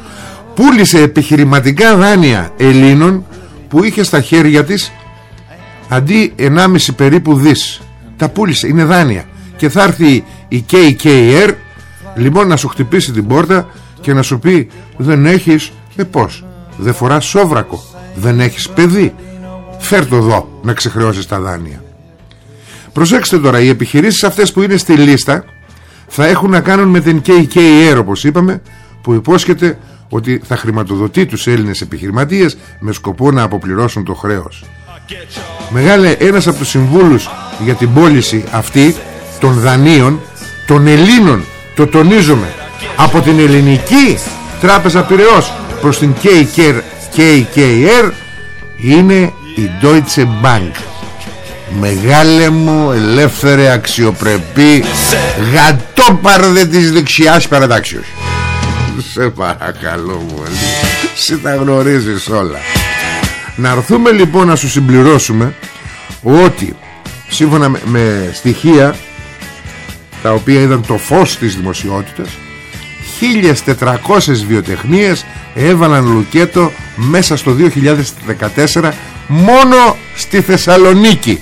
Πούλησε επιχειρηματικά δάνεια Ελλήνων Που είχε στα χέρια της Αντί 1,5 περίπου δις. Τα πούλησε, είναι δάνεια. Και θα έρθει η KKR Λοιπόν να σου χτυπήσει την πόρτα Και να σου πει δεν έχεις Ε πως δεν φοράς σόβρακο. Δεν έχεις παιδί. Φέρ το εδώ να ξεχρεώσεις τα δάνεια Προσέξτε τώρα Οι επιχειρήσεις αυτές που είναι στη λίστα Θα έχουν να κάνουν με την KKR όπως είπαμε Που υπόσχεται ότι θα χρηματοδοτεί τους Έλληνες επιχειρηματίες Με σκοπό να αποπληρώσουν το χρέος. Μεγάλε ένας από τους συμβούλους Για την πώληση αυτή Των δανείων Των Ελλήνων Το τονίζουμε Από την ελληνική τράπεζα Πυραιός Προς την KKR, KKR Είναι η Deutsche Bank Μεγάλε μου ελεύθερη αξιοπρεπή Γατόπαρδε της δεξιάς παρατάξεως. Σε παρακαλώ πολύ Σε τα γνωρίζεις όλα. Να έρθουμε λοιπόν να σου συμπληρώσουμε Ότι Σύμφωνα με, με στοιχεία Τα οποία είδαν το φως της δημοσιότητας 1400 βιοτεχνίες έβαλαν λουκέτο μέσα στο 2014 μόνο στη Θεσσαλονίκη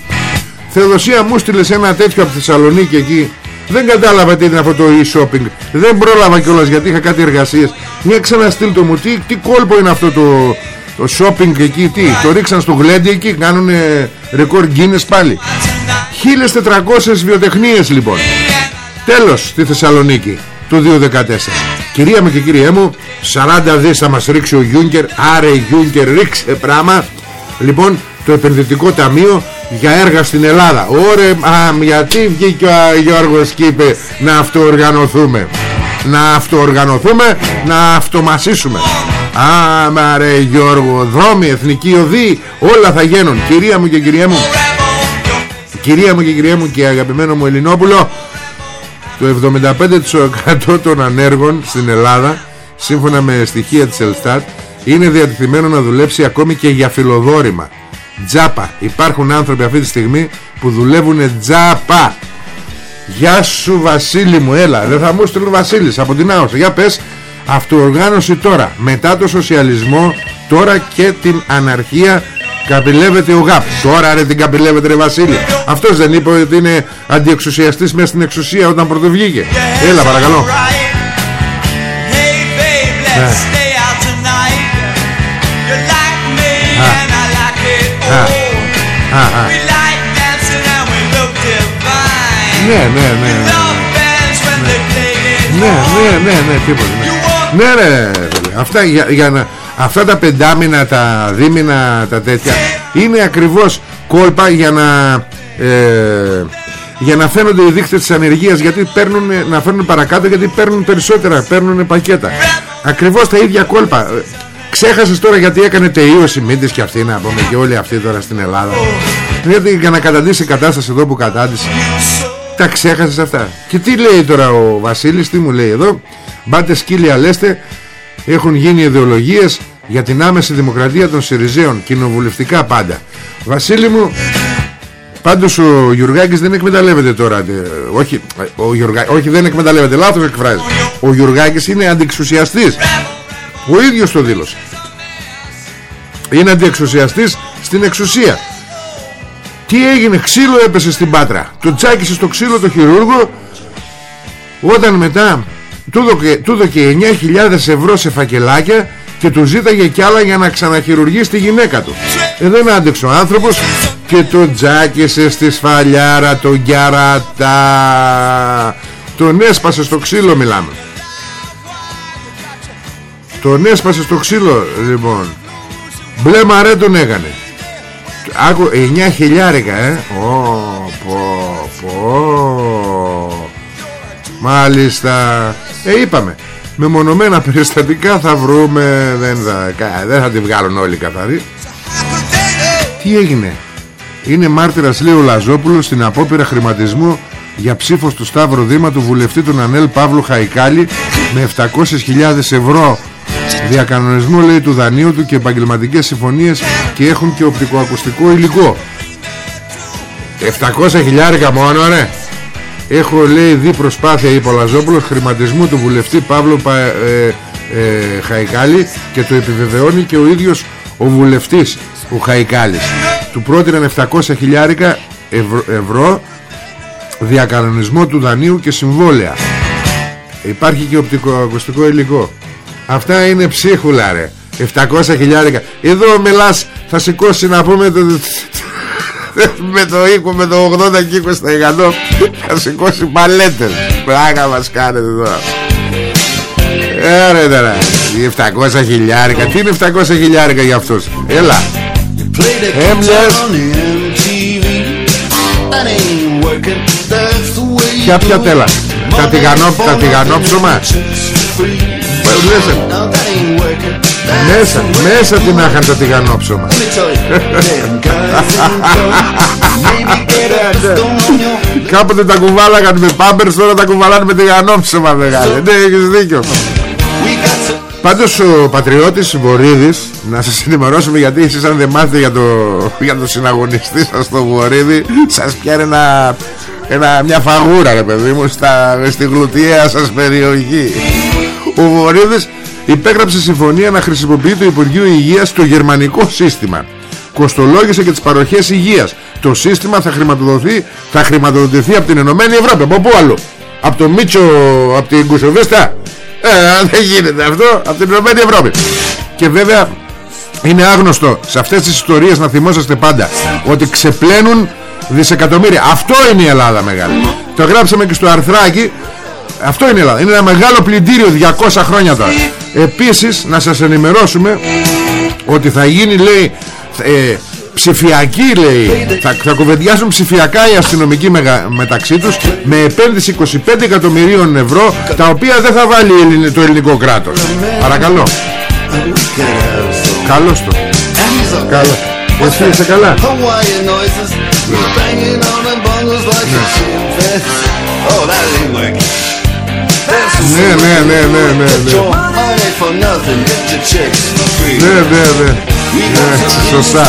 Θεοδοσία μου στείλες ένα τέτοιο από τη Θεσσαλονίκη εκεί. Δεν κατάλαβα τι είναι αυτό το e-shopping. Δεν πρόλαβα κιόλας γιατί είχα κάτι εργασίες. Μια ξαναστείλ το μου τι, τι κόλπο είναι αυτό το, το shopping εκεί τι, το ρίξαν στο γλέντι εκεί κάνουν ρεκόρ Guinness πάλι. 1400 βιοτεχνίες λοιπόν. Τέλος στη Θεσσαλονίκη του 2014 Κυρία μου και κύριέ μου 40 δις θα μας ρίξει ο Γιούγκερ. Άρε Γιούγκερ ρίξε πράγμα Λοιπόν το επενδυτικό ταμείο για έργα στην Ελλάδα. Ωρε α, γιατί βγήκε ο Γιώργος και είπε να αυτοοργανωθούμε. Να αυτοοργανωθούμε Να αυτομασίσουμε. Άμα ρε Γιώργο Δρόμοι, εθνική οδή Όλα θα γίνουν. Κυρία μου και κυρία μου Κυρία μου και κυρία μου και αγαπημένο μου Ελληνόπουλο το 75% των ανέργων στην Ελλάδα σύμφωνα με στοιχεία της Ελστάτ είναι διατηθειμένο να δουλέψει ακόμη και για φιλοδόρημα τζάπα. Υπάρχουν άνθρωποι αυτή τη στιγμή που δουλεύουν τζάπα. Γεια σου Βασίλη μου έλα. Δεν θα μου στείλουν Βασίλης από την Άωση. Για πες αυτοοργάνωση τώρα. Μετά το σοσιαλισμό τώρα και την αναρχία Καπηλεύεται ο ΓΑΠ Τώρα ρε την καπηλεύεται ρε Βασίλη. Αυτός δεν είπε ότι είναι αντιεξουσιαστής Μέσα στην εξουσία όταν πρωτοβγήκε. Έλα παρακαλώ Ναι, ναι, ναι Ναι, ναι, ναι, ναι, τίποτα Ναι, ρε, αυτά για, για να Αυτά τα πεντάμινα, τα δίμηνα, τα τέτοια Είναι ακριβώς κόλπα για να ε, Για να φαίνονται οι δείκτες της ανεργίας Γιατί παίρνουν, να φέρνουν παρακάτω Γιατί παίρνουν περισσότερα, παίρνουν πακέτα. Ακριβώς τα ίδια κόλπα Ξέχασες τώρα γιατί έκανε τελείωση Μίντης και αυτή να πούμε και όλοι αυτοί τώρα στην Ελλάδα. Γιατί για να καταντήσει η κατάσταση εδώ που κατάντησε. Τα ξέχασες αυτά. Και τι λέει τώρα ο Βασίλης Τι μου λέει εδώ. Μπάτε σκύλια λέστε έχουν γίνει ιδεολογίες για την άμεση δημοκρατία των Συριζέων κοινοβουλευτικά πάντα. Βασίλη μου πάντως ο Γιουργάκης δεν εκμεταλλεύεται τώρα ε, όχι, ο Γιουργά, όχι δεν εκμεταλλεύεται λάθος εκφράζει. Ο Γιουργάκης είναι αντιεξουσιαστής ο ίδιος το δήλωσε. Είναι αντιεξουσιαστής στην εξουσία. Τι έγινε ξύλο έπεσε στην Πάτρα. Το τσάκισε στο ξύλο το χειρούργο. Όταν μετά του δώκε 9.000 ευρώ σε φακελάκια και του ζήταγε κι άλλα για να ξαναχειρουργήσει τη γυναίκα του. Ε, δεν άντεξε ο άνθρωπος και το τζάκισε στη σφαλιάρα τον γκιαρατά τον έσπασε στο ξύλο μιλάμε τον έσπασε στο ξύλο λοιπόν. Μπλε μαρέ τον έκανε. Άκου 9 χιλιάρικα ε. Ω, πω, πω. Μάλιστα. Ε είπαμε Με μονομένα περιστατικά θα βρούμε. Δεν θα, κα- δεν θα τη βγάλουν όλοι καθαροί. Τι έγινε; Είναι μάρτυρας λέει ο Λαζόπουλος Στην απόπειρα χρηματισμού Για ψήφος του Σταύρου Δήμα Του βουλευτή του Νανέλ Παύλου Χαϊκάλη Με 700.000 ευρώ Διακανονισμό λέει του δανείου του Και επαγγελματικές συμφωνίες Και έχουν και οπτικοακουστικό υλικό. 700 χιλιάρικα μόνο ρε. Έχω λέει δει προσπάθεια είπε ο Λαζόπουλος χρηματισμού του βουλευτή Παύλου Πα, ε, ε, Χαϊκάλη και το επιβεβαιώνει και ο ίδιος ο βουλευτής ο Χαϊκάλης. Του πρότειναν 700 χιλιάρικα ευρώ, ευρώ διακανονισμό του δανείου και συμβόλαια. Υπάρχει και οπτικοακουστικό υλικό αυτά είναι ψίχουλα ρε. 700 χιλιάρικα. Εδώ μιλάς θα σηκώσει να πούμε το, με το 20, με το 80 και 20% θα σηκώσει παλέτες Πράγμα μας κάνετε εδώ Ε ρε τώρα Οι 700 χιλιάρικα. Τι είναι 700 χιλιάρικα για αυτούς; Έλα. Έμοιας Ποια ποια τέλα; Τα τηγανό, τα τηγανόψωμα Λες, ε, Μέσα, μέσα την άχαν τα τηγανόψωμα. Κάποτε τα κουβάλαγαν με πάμπερς Τώρα τα κουβαλάνε με τηγανόψωμα μεγάλε Ναι έχεις δίκιο. Πάντως ο πατριώτης Βορύδης Να σας ενημερώσουμε γιατί εσείς αν δεν μάθετε για το, για το συναγωνιστή σας το Βορύδη Σας πιάνει ένα, ένα, μια φαγούρα ρε παιδί μου στα, Στη γλουτιαία σας περιοχή Ο Βορύδης υπέγραψε συμφωνία να χρησιμοποιεί το Υπουργείο Υγείας το γερμανικό σύστημα. Κοστολόγησε και τις παροχές υγείας. Το σύστημα θα χρηματοδοτηθεί, θα χρηματοδοτηθεί από την Ενωμένη Ευρώπη Από πού άλλο; Από το Μίτσο, από την Κουσοβίστα; Ε, δεν γίνεται αυτό από την Ενωμένη Ευρώπη. Και βέβαια είναι άγνωστο σε αυτές τις ιστορίες να θυμόσαστε πάντα ότι ξεπλένουν δισεκατομμύρια. Αυτό είναι η Ελλάδα μεγάλη. Το γράψαμε και στο αρθράκι αυτό είναι η Ελλάδα είναι ένα μεγάλο πλυντήριο 200 χρόνια τώρα. Επίσης να σας ενημερώσουμε ότι θα γίνει λέει ε, ψηφιακή λέει θα, θα κουβεντιάσουν ψηφιακά οι αστυνομικοί μεγα, μεταξύ τους με επένδυση 25 εκατομμυρίων ευρώ τα οποία δεν θα βάλει η Ελλην- το ελληνικό κράτος. Παρακαλώ. Καλώς το. Καλώς. εσύ είσαι καλά. Ναι ναι, ναι, ναι, ναι, ναι, ναι. Ναι, ναι, ναι. ναι σωστά.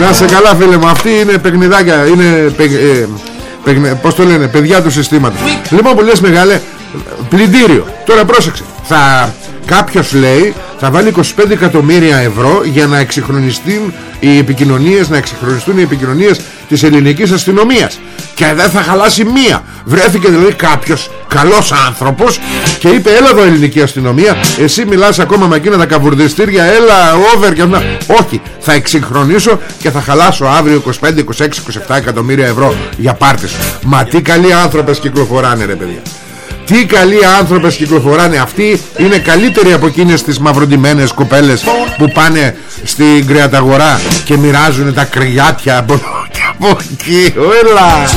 Να σε καλά φίλε μου, αυτή είναι παιχνιδάκια, είναι ε, ε, πώς το λένε, παιδιά του συστήματος. Λοιπόν που μεγάλες μεγάλε, πλυντήριο. Τώρα πρόσεξε, θα Κάποιος λέει θα βάλει 25 εκατομμύρια ευρώ για να εξυγχρονιστούν οι επικοινωνίες, να εξυγχρονιστούν οι επικοινωνίες της ελληνικής αστυνομίας και δεν θα χαλάσει μία. Βρέθηκε δηλαδή κάποιος καλός άνθρωπος και είπε έλα εδώ ελληνική αστυνομία, εσύ μιλάς ακόμα με εκείνα τα καβουρδιστήρια, έλα over και αυτά. Όχι, θα εξυγχρονίσω και θα χαλάσω αύριο 25, 26, 27 εκατομμύρια ευρώ για πάρτι σου. Μα τι καλοί άνθρωπες κυκλοφοράνε ρε παιδιά. Τι καλοί άνθρωπες κυκλοφοράνε Αυτοί είναι καλύτεροι από εκείνες τις μαυροντημένες κοπέλες Που πάνε στην κρεαταγορά Και μοιράζουν τα κρυάτια από εδώ και από εκεί Έλα.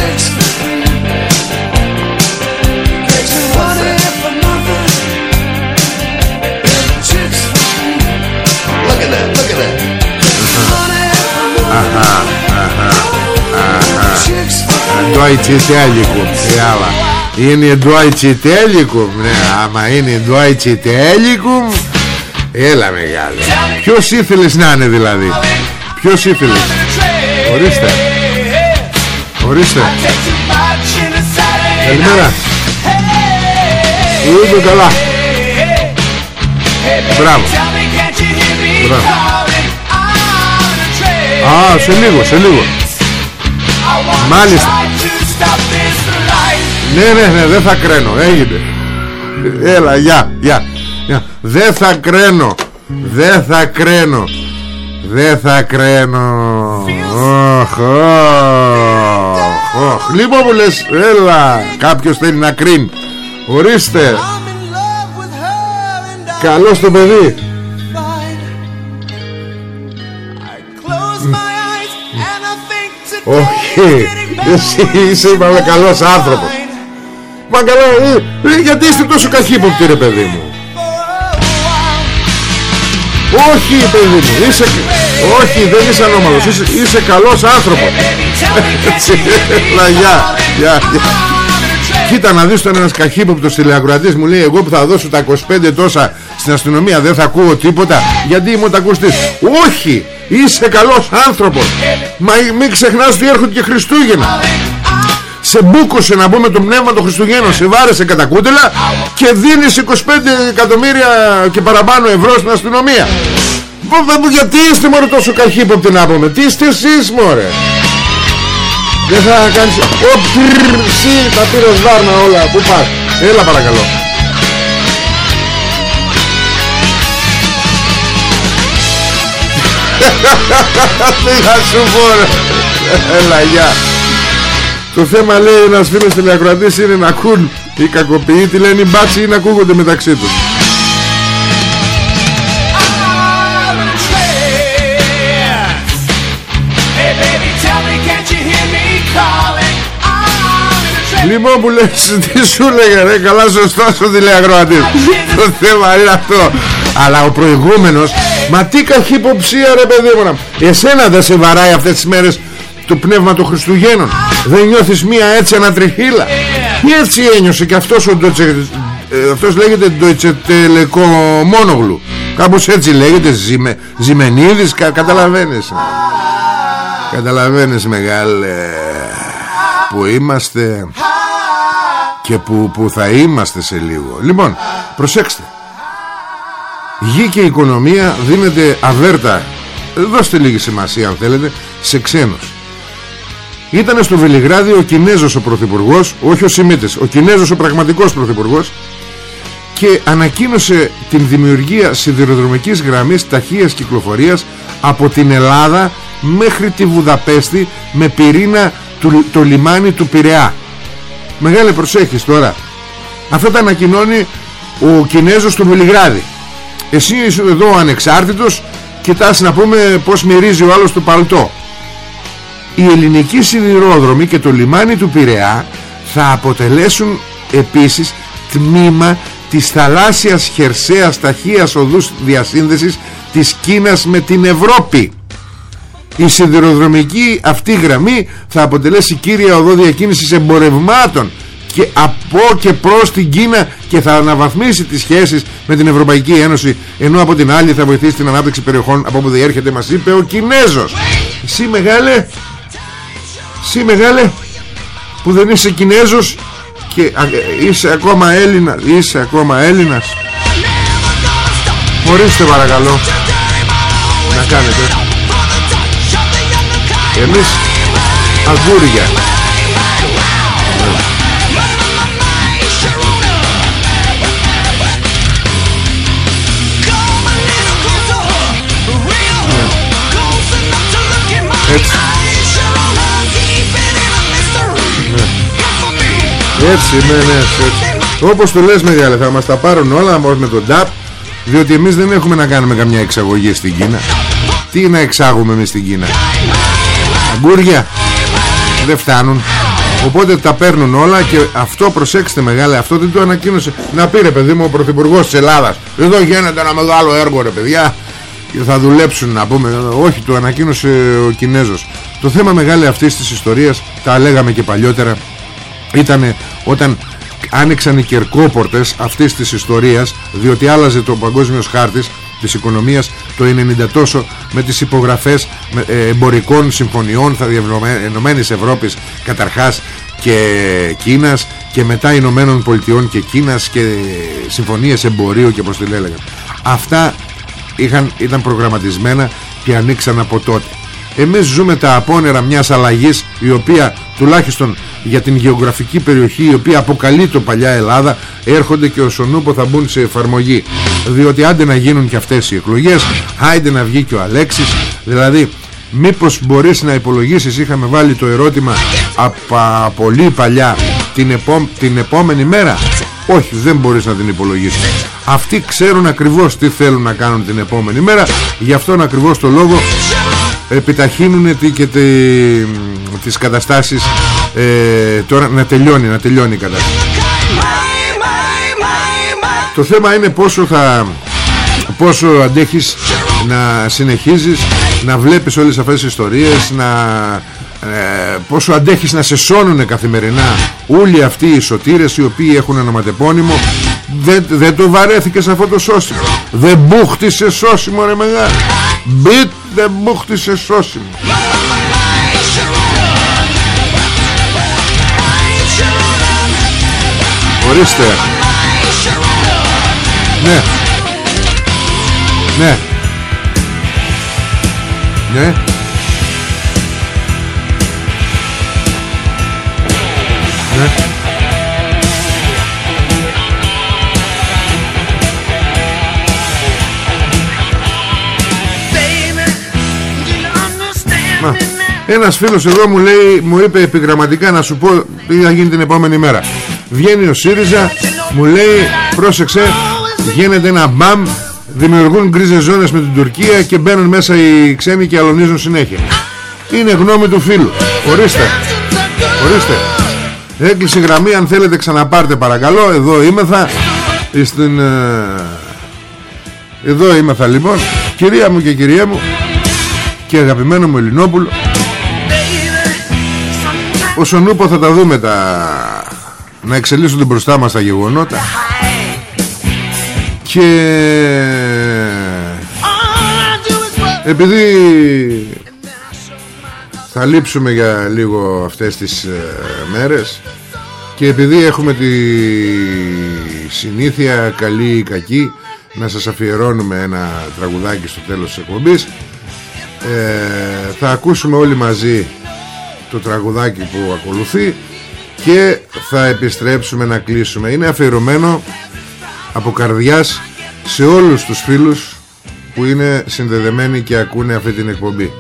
Deutsche Telekom Έλα Είναι Deutsche Telekom Ναι άμα είναι Deutsche Telekom Έλα μεγάλη Ποιος ήθελες να είναι δηλαδή; Ποιος ήθελες; Ορίστε. Ορίστε. Καλημέρα. Είμαι καλά. Μπράβο. Μπράβο. Α σε λίγο σε λίγο. Μάλιστα. Ναι ναι ναι δεν θα κραίνω Έγινε. Έλα γεια γεια. Γεια. Δεν θα κραίνω Δεν θα κραίνω Δεν θα κραίνω Οχ, οχ, οχ. Λοιπόν που λες Έλα Κάποιος θέλει να κρίνει. Ορίστε. Καλώς το παιδί. Όχι. Εσύ είσαι είπαμε καλός άνθρωπος. Μα καλά ε, ε, Γιατί είστε τόσο καχύποπτοι ρε παιδί μου; Όχι παιδί μου είσαι... Όχι δεν είσαι ανώμαλος Είσαι, είσαι καλός άνθρωπος. Έτσι, έλα, γεια, γεια, γεια. Κοίτα να δεις τον ένας καχύποπτος τηλεακροατής μου λέει εγώ που θα δώσω τα 25 τόσα στην αστυνομία δεν θα ακούω τίποτα γιατί είμαι τα ακουστής όχι είσαι καλός άνθρωπος. Μα μην ξεχνάς ότι έρχονται και Χριστούγεννα. Σε μπούκωσε να πούμε το πνεύμα των Χριστουγέννων σε βάρεσε κατά κούτελα και δίνεις 25 εκατομμύρια και παραπάνω ευρώ στην αστυνομία Β- β- γιατί είστε μωρέ τόσο καχύποπτοι να πούμε τι είστε εσείς μωρέ; Δεν θα κάνεις Ω πρρρρ, Εσύ τα πήρες βάρνα όλα. Πού πας; Έλα παρακαλώ. Τι θα σου πω ρε. Έλα γεια. Το θέμα λέει ένας φίλος τηλεακροατής είναι να ακούν οι κακοποιοί τι λένε οι μπάτσοι ή να ακούγονται μεταξύ τους Λοιπόν που λες τι σου λέγε ρε Καλά σωστά στο τηλεακροατής Το θέμα είναι αυτό. Αλλά ο προηγούμενος Μα τι καχυποψία ρε παιδί μου να- Εσένα δεν σε βαράει αυτές τις μέρες Το πνεύμα των Χριστουγέννων; Δεν νιώθεις μία έτσι ανατριχίλα Ή έτσι ένιωσε και αυτός ο Ντοτσε, ε, Αυτός λέγεται Ντοιτσε Τελεκομόνογλου. Κάπως έτσι λέγεται Ζημε, Ζημενίδης κα, Καταλαβαίνεις. Καταλαβαίνεις μεγάλε Που είμαστε και που, που θα είμαστε σε λίγο. Λοιπόν προσέξτε. Γη και οικονομία δίνεται αβέρτα. Δώστε λίγη σημασία αν θέλετε Σε ξένους. Ήταν στο Βελιγράδι ο Κινέζος ο Πρωθυπουργός Όχι ο Σιμίτης Ο Κινέζος ο πραγματικός Πρωθυπουργός Και ανακοίνωσε την δημιουργία σιδηροδρομικής γραμμής ταχείας κυκλοφορίας Από την Ελλάδα μέχρι τη Βουδαπέστη Με πυρήνα του, το λιμάνι του Πειραιά. Μεγάλη προσέχεις τώρα. Αυτό τα ανακοινώνει ο Κινέζος του Βελιγράδι. Εσύ είσαι εδώ ο ανεξάρτητος Κοιτάς να πούμε πως μυρίζει ο άλλος το παλτό. Οι ελληνικοί σιδηρόδρομοι και το λιμάνι του Πειραιά Θα αποτελέσουν επίσης τμήμα της θαλάσσιας χερσαίας ταχείας οδούς διασύνδεσης της Κίνας με την Ευρώπη η σιδηροδρομική αυτή γραμμή θα αποτελέσει κύρια οδό διακίνησης εμπορευμάτων και από και προς την Κίνα και θα αναβαθμίσει τις σχέσεις με την Ευρωπαϊκή Ένωση ενώ από την άλλη θα βοηθήσει την ανάπτυξη περιοχών από όπου διέρχεται μας είπε ο Κινέζος. Εσύ μεγάλε εσύ μεγάλε που δεν είσαι Κινέζος και α, ε, είσαι ακόμα Έλληνας είσαι ακόμα Έλληνας. Ορίστε παρακαλώ να κάνετε εμείς αγκούρια Έτσι. Έτσι ναι ναι έτσι, έτσι. Όπως το λες μεγάλε θα μας τα πάρουν όλα όμως με τον TAP Διότι εμείς δεν έχουμε να κάνουμε καμιά εξαγωγή στην Κίνα Τι να εξάγουμε εμείς στην Κίνα; Αγκούρια Δεν φτάνουν. Οπότε τα παίρνουν όλα και αυτό προσέξτε μεγάλε Αυτό δεν το ανακοίνωσε. Να πει ρε παιδί μου ο Πρωθυπουργός της Ελλάδας. Εδώ γίνεται ένα μεγάλο έργο ρε παιδιά. Και θα δουλέψουν να πούμε. Όχι το ανακοίνωσε ο Κινέζος. Το θέμα μεγάλε αυτής της ιστορίας Τα λέγαμε και παλιότερα Ήτανε όταν άνοιξαν οι κερκόπορτες αυτής της ιστορίας διότι άλλαζε το παγκόσμιος χάρτης της οικονομίας το 90 τόσο με τις υπογραφές με, ε, εμπορικών συμφωνιών θα Ενωμένης Ευρώπης καταρχάς και Κίνας και μετά Ηνωμένων Πολιτειών και Κίνας και συμφωνίες εμπορίου και πως τη λέγανε. Αυτά είχαν, ήταν προγραμματισμένα και ανοίξαν από τότε εμείς ζούμε τα απόνερα μιας αλλαγής η οποία τουλάχιστον για την γεωγραφική περιοχή η οποία αποκαλεί το παλιά Ελλάδα έρχονται και ως ο νούπο θα μπουν σε εφαρμογή. Διότι άντε να γίνουν και αυτές οι εκλογές άντε να βγει και ο Αλέξης. Δηλαδή μήπως μπορείς να υπολογίσεις είχαμε βάλει το ερώτημα από πολύ παλιά την, επό, την επόμενη μέρα. Όχι δεν μπορείς να την υπολογίσεις. Αυτοί ξέρουν ακριβώς τι θέλουν να κάνουν την επόμενη μέρα γι' αυτόν ακριβώς το λόγο επιταχύνουν τι- και τι, τις καταστάσεις ε, τώρα να τελειώνει να τελειώνει η κατάσταση. Το θέμα είναι πόσο θα πόσο αντέχεις να συνεχίζεις να βλέπεις όλες αυτές τις ιστορίες να ε, πόσο αντέχεις να σε σώνουν καθημερινά όλοι αυτοί οι σωτήρες οι οποίοι έχουν ένα ματεπώνυμο δεν, δεν το βαρέθηκες αυτό το σώσιμο δεν μπούχτισε σώσιμο ρε μεγάλο μπιτ δεν μπούχτισε σώσιμο. Ορίστε. Ναι. Ναι. Ναι. Ναι ένας φίλος εδώ μου λέει Μου είπε επιγραμματικά να σου πω Τι θα γίνει την επόμενη μέρα. Βγαίνει ο ΣΥΡΙΖΑ Μου λέει πρόσεξε Γίνεται ένα μπαμ Δημιουργούν γκρίζες ζώνες με την Τουρκία Και μπαίνουν μέσα οι ξένοι και αλωνίζουν συνέχεια. Είναι γνώμη του φίλου. Ορίστε. Ορίστε. Έκλεισε γραμμή αν θέλετε ξαναπάρτε παρακαλώ. Εδώ είμαι θα στην, ε, Εδώ είμαι θα λοιπόν. Κυρία μου και κυρία μου Και αγαπημένο μου Ελληνόπουλο. Όσον ούπο θα τα δούμε τα να εξελίσσονται μπροστά μας τα γεγονότα. Και επειδή θα λείψουμε για λίγο αυτές τις ε, μέρες και επειδή έχουμε τη συνήθεια καλή ή κακή να σας αφιερώνουμε ένα τραγουδάκι στο τέλος της εκπομπής ε, θα ακούσουμε όλοι μαζί το τραγουδάκι που ακολουθεί και θα επιστρέψουμε να κλείσουμε. Είναι αφιερωμένο από καρδιάς σε όλους τους φίλους που είναι συνδεδεμένοι και ακούνε αυτή την εκπομπή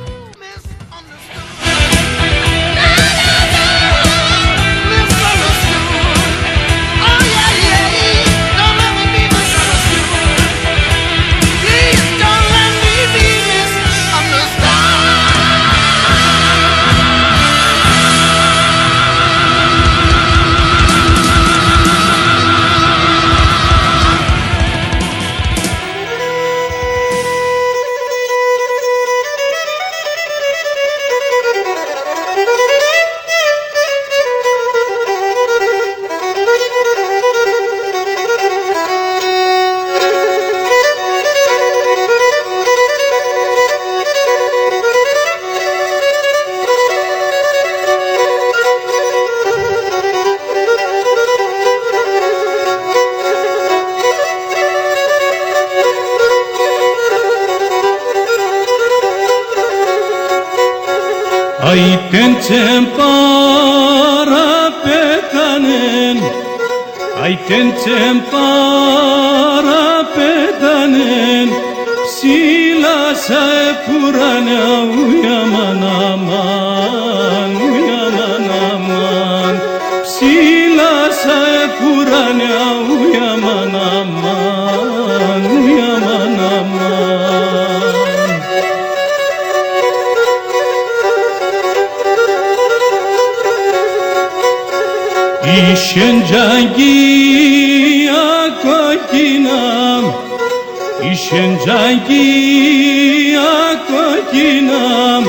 İşencangiya kokinam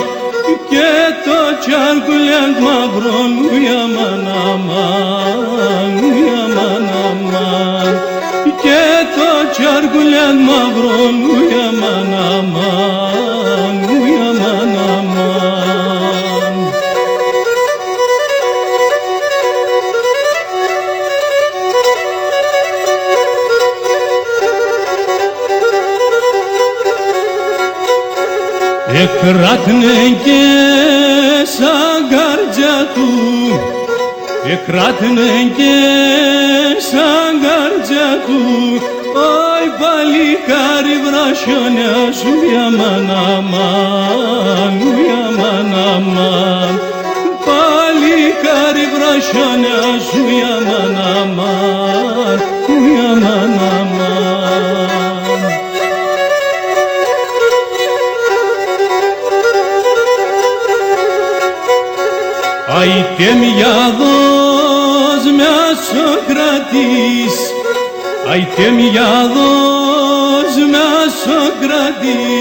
Και το τσάρκουλιαν μαύρον Εκράτνε και σαν καρδιά του. Εκράτνε και σαν καρδιά του. Αι παλικάρι βρασιόνια σου για μαναμάν για μαναμάν Παλικάρι βρασιόνια σου για Αϊτε μια δός μιας Σοκρατής Αϊτε μια δός μιας Σοκρατής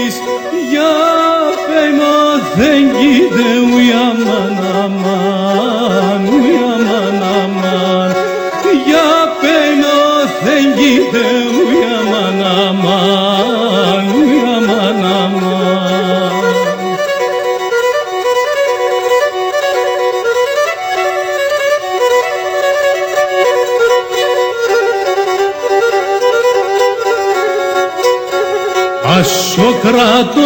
Ασοκρατώ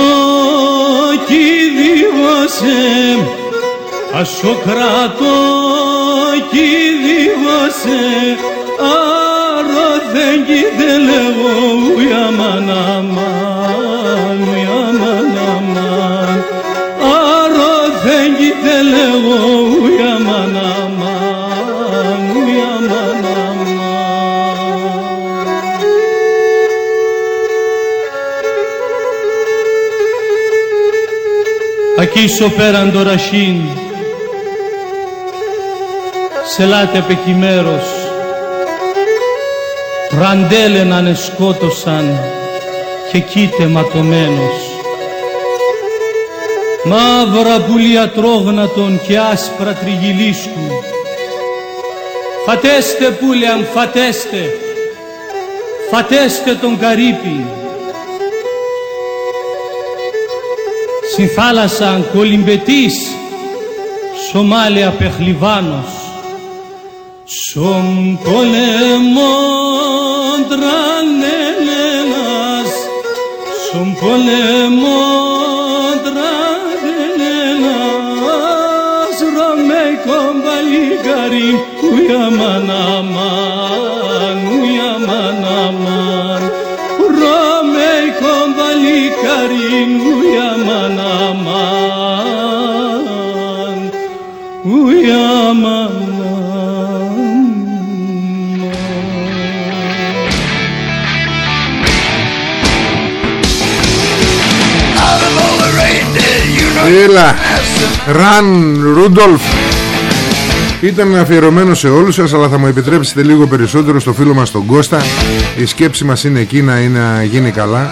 κι δίβασε Ασοκρατώ Ακίσο πέραν το ρασίν. Σε λάτε πεκυμέρος Ραντέλεν εσκότωσαν και κοίτε ματωμένος. Μαύρα πουλία τρόγνατον και άσπρα τριγυλίσκου. Φατέστε πουλιαν φατέστε. Φατέστε τον καρύπη Στην θάλασσαν κολυμπετής Σομάλια πεχλιβάνος. Σον πολεμόν τρανέλενας Σον πολεμόν Έλα Ραν Ρούντολφ. Ήταν αφιερωμένο σε όλους σας Αλλά θα μου επιτρέψετε λίγο περισσότερο Στο φίλο μας τον Κώστα. Η σκέψη μας είναι εκεί να, είναι, να γίνει καλά.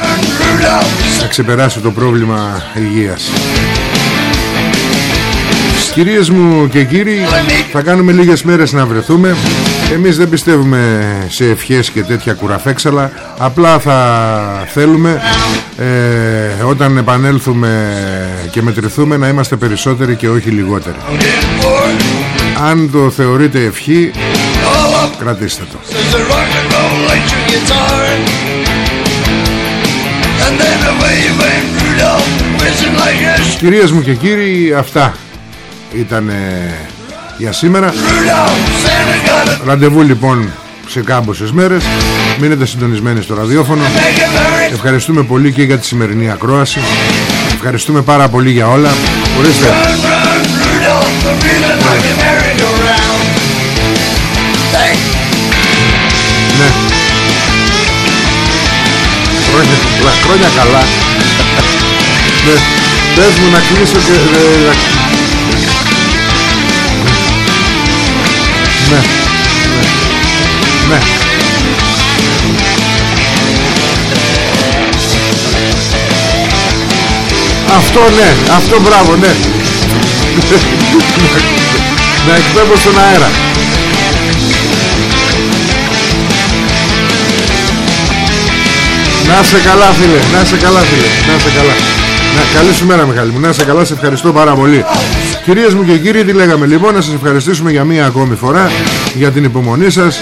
Να ξεπεράσει το πρόβλημα υγείας. Κυρίες μου και κύριοι Θα κάνουμε λίγες μέρες να βρεθούμε Εμείς δεν πιστεύουμε σε ευχές και τέτοια κουραφέξαλα Απλά θα θέλουμε ε, Όταν επανέλθουμε και μετρηθούμε Να είμαστε περισσότεροι και όχι λιγότεροι Αν το θεωρείτε ευχή Κρατήστε το There's a rock and roll electric guitar. And then away went Rudolph, whistling like a sh- Κυρίες μου και κύριοι Αυτά ήταν για σήμερα. Rudolph, Santa got a Ραντεβού λοιπόν σε κάμποσες μέρες. Μείνετε συντονισμένοι στο ραδιόφωνο. Make a very Ευχαριστούμε πολύ και για τη σημερινή ακρόαση. Ευχαριστούμε πάρα πολύ για όλα. Ορίστε. Run, Rudolph, I'm feeling like a merry-go-round. Thank Ναι. Χρόνια, λα- χρόνια καλά. Ναι. Πες μου να κλείσω και Ναι. Ναι. Ναι Αυτό ναι. Αυτό μπράβο ναι. Να εκπέμπω στον αέρα. Να είσαι καλά φίλε. Να είσαι καλά φίλε. Να είσαι καλά. Να, Καλή σου μέρα Μιχάλη μου. Να είσαι καλά. Σε ευχαριστώ πάρα πολύ Κυρίες μου και κύριοι τι λέγαμε; Λοιπόν Να σας ευχαριστήσουμε για μία ακόμη φορά Για την υπομονή σας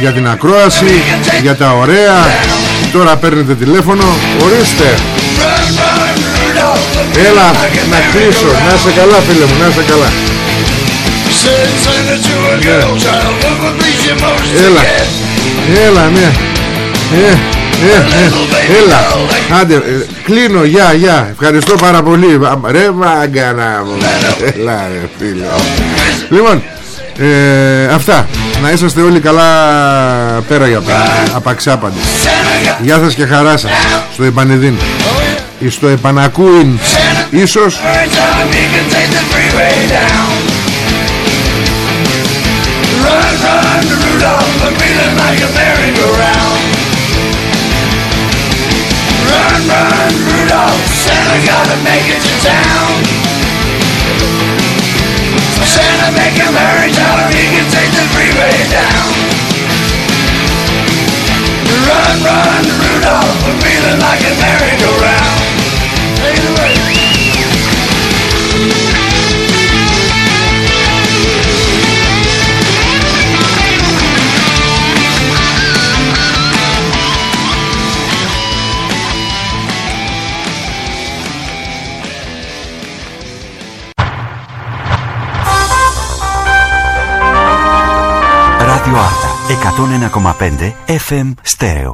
Για την ακρόαση Για τα ωραία. Τώρα παίρνετε τηλέφωνο. Ορίστε. Έλα να κλείσω. Να είσαι καλά φίλε μου Να είσαι καλά. Said Santa to a girl child of a bleach emotions Έλα. Again. Έλα ναι. Ε, ε, ε, Έλα. Άντε ε, Κλείνω. Γεια γεια. Ευχαριστώ πάρα πολύ. Α, Ρε μαγκανά μου. Έλα ρε φίλε. Λοιπόν ε, Αυτά. Να είσαστε όλοι καλά Πέρα για πέρα Απαξάπαντοι. Γεια σας και χαρά σας. Στο επανειδήν Ή στο επανακούειν Ίσως Every time he can take the freeway down. Run, run, Rudolph, I'm feeling like a merry-go-round. turn Rudolph! Santa gotta make it to town Santa make him hurry Tell him he can take the freeway down Run, run, Rudolph, I'm feeling like a merry-go-round εκατόν ενα κομματέντε FM Στέο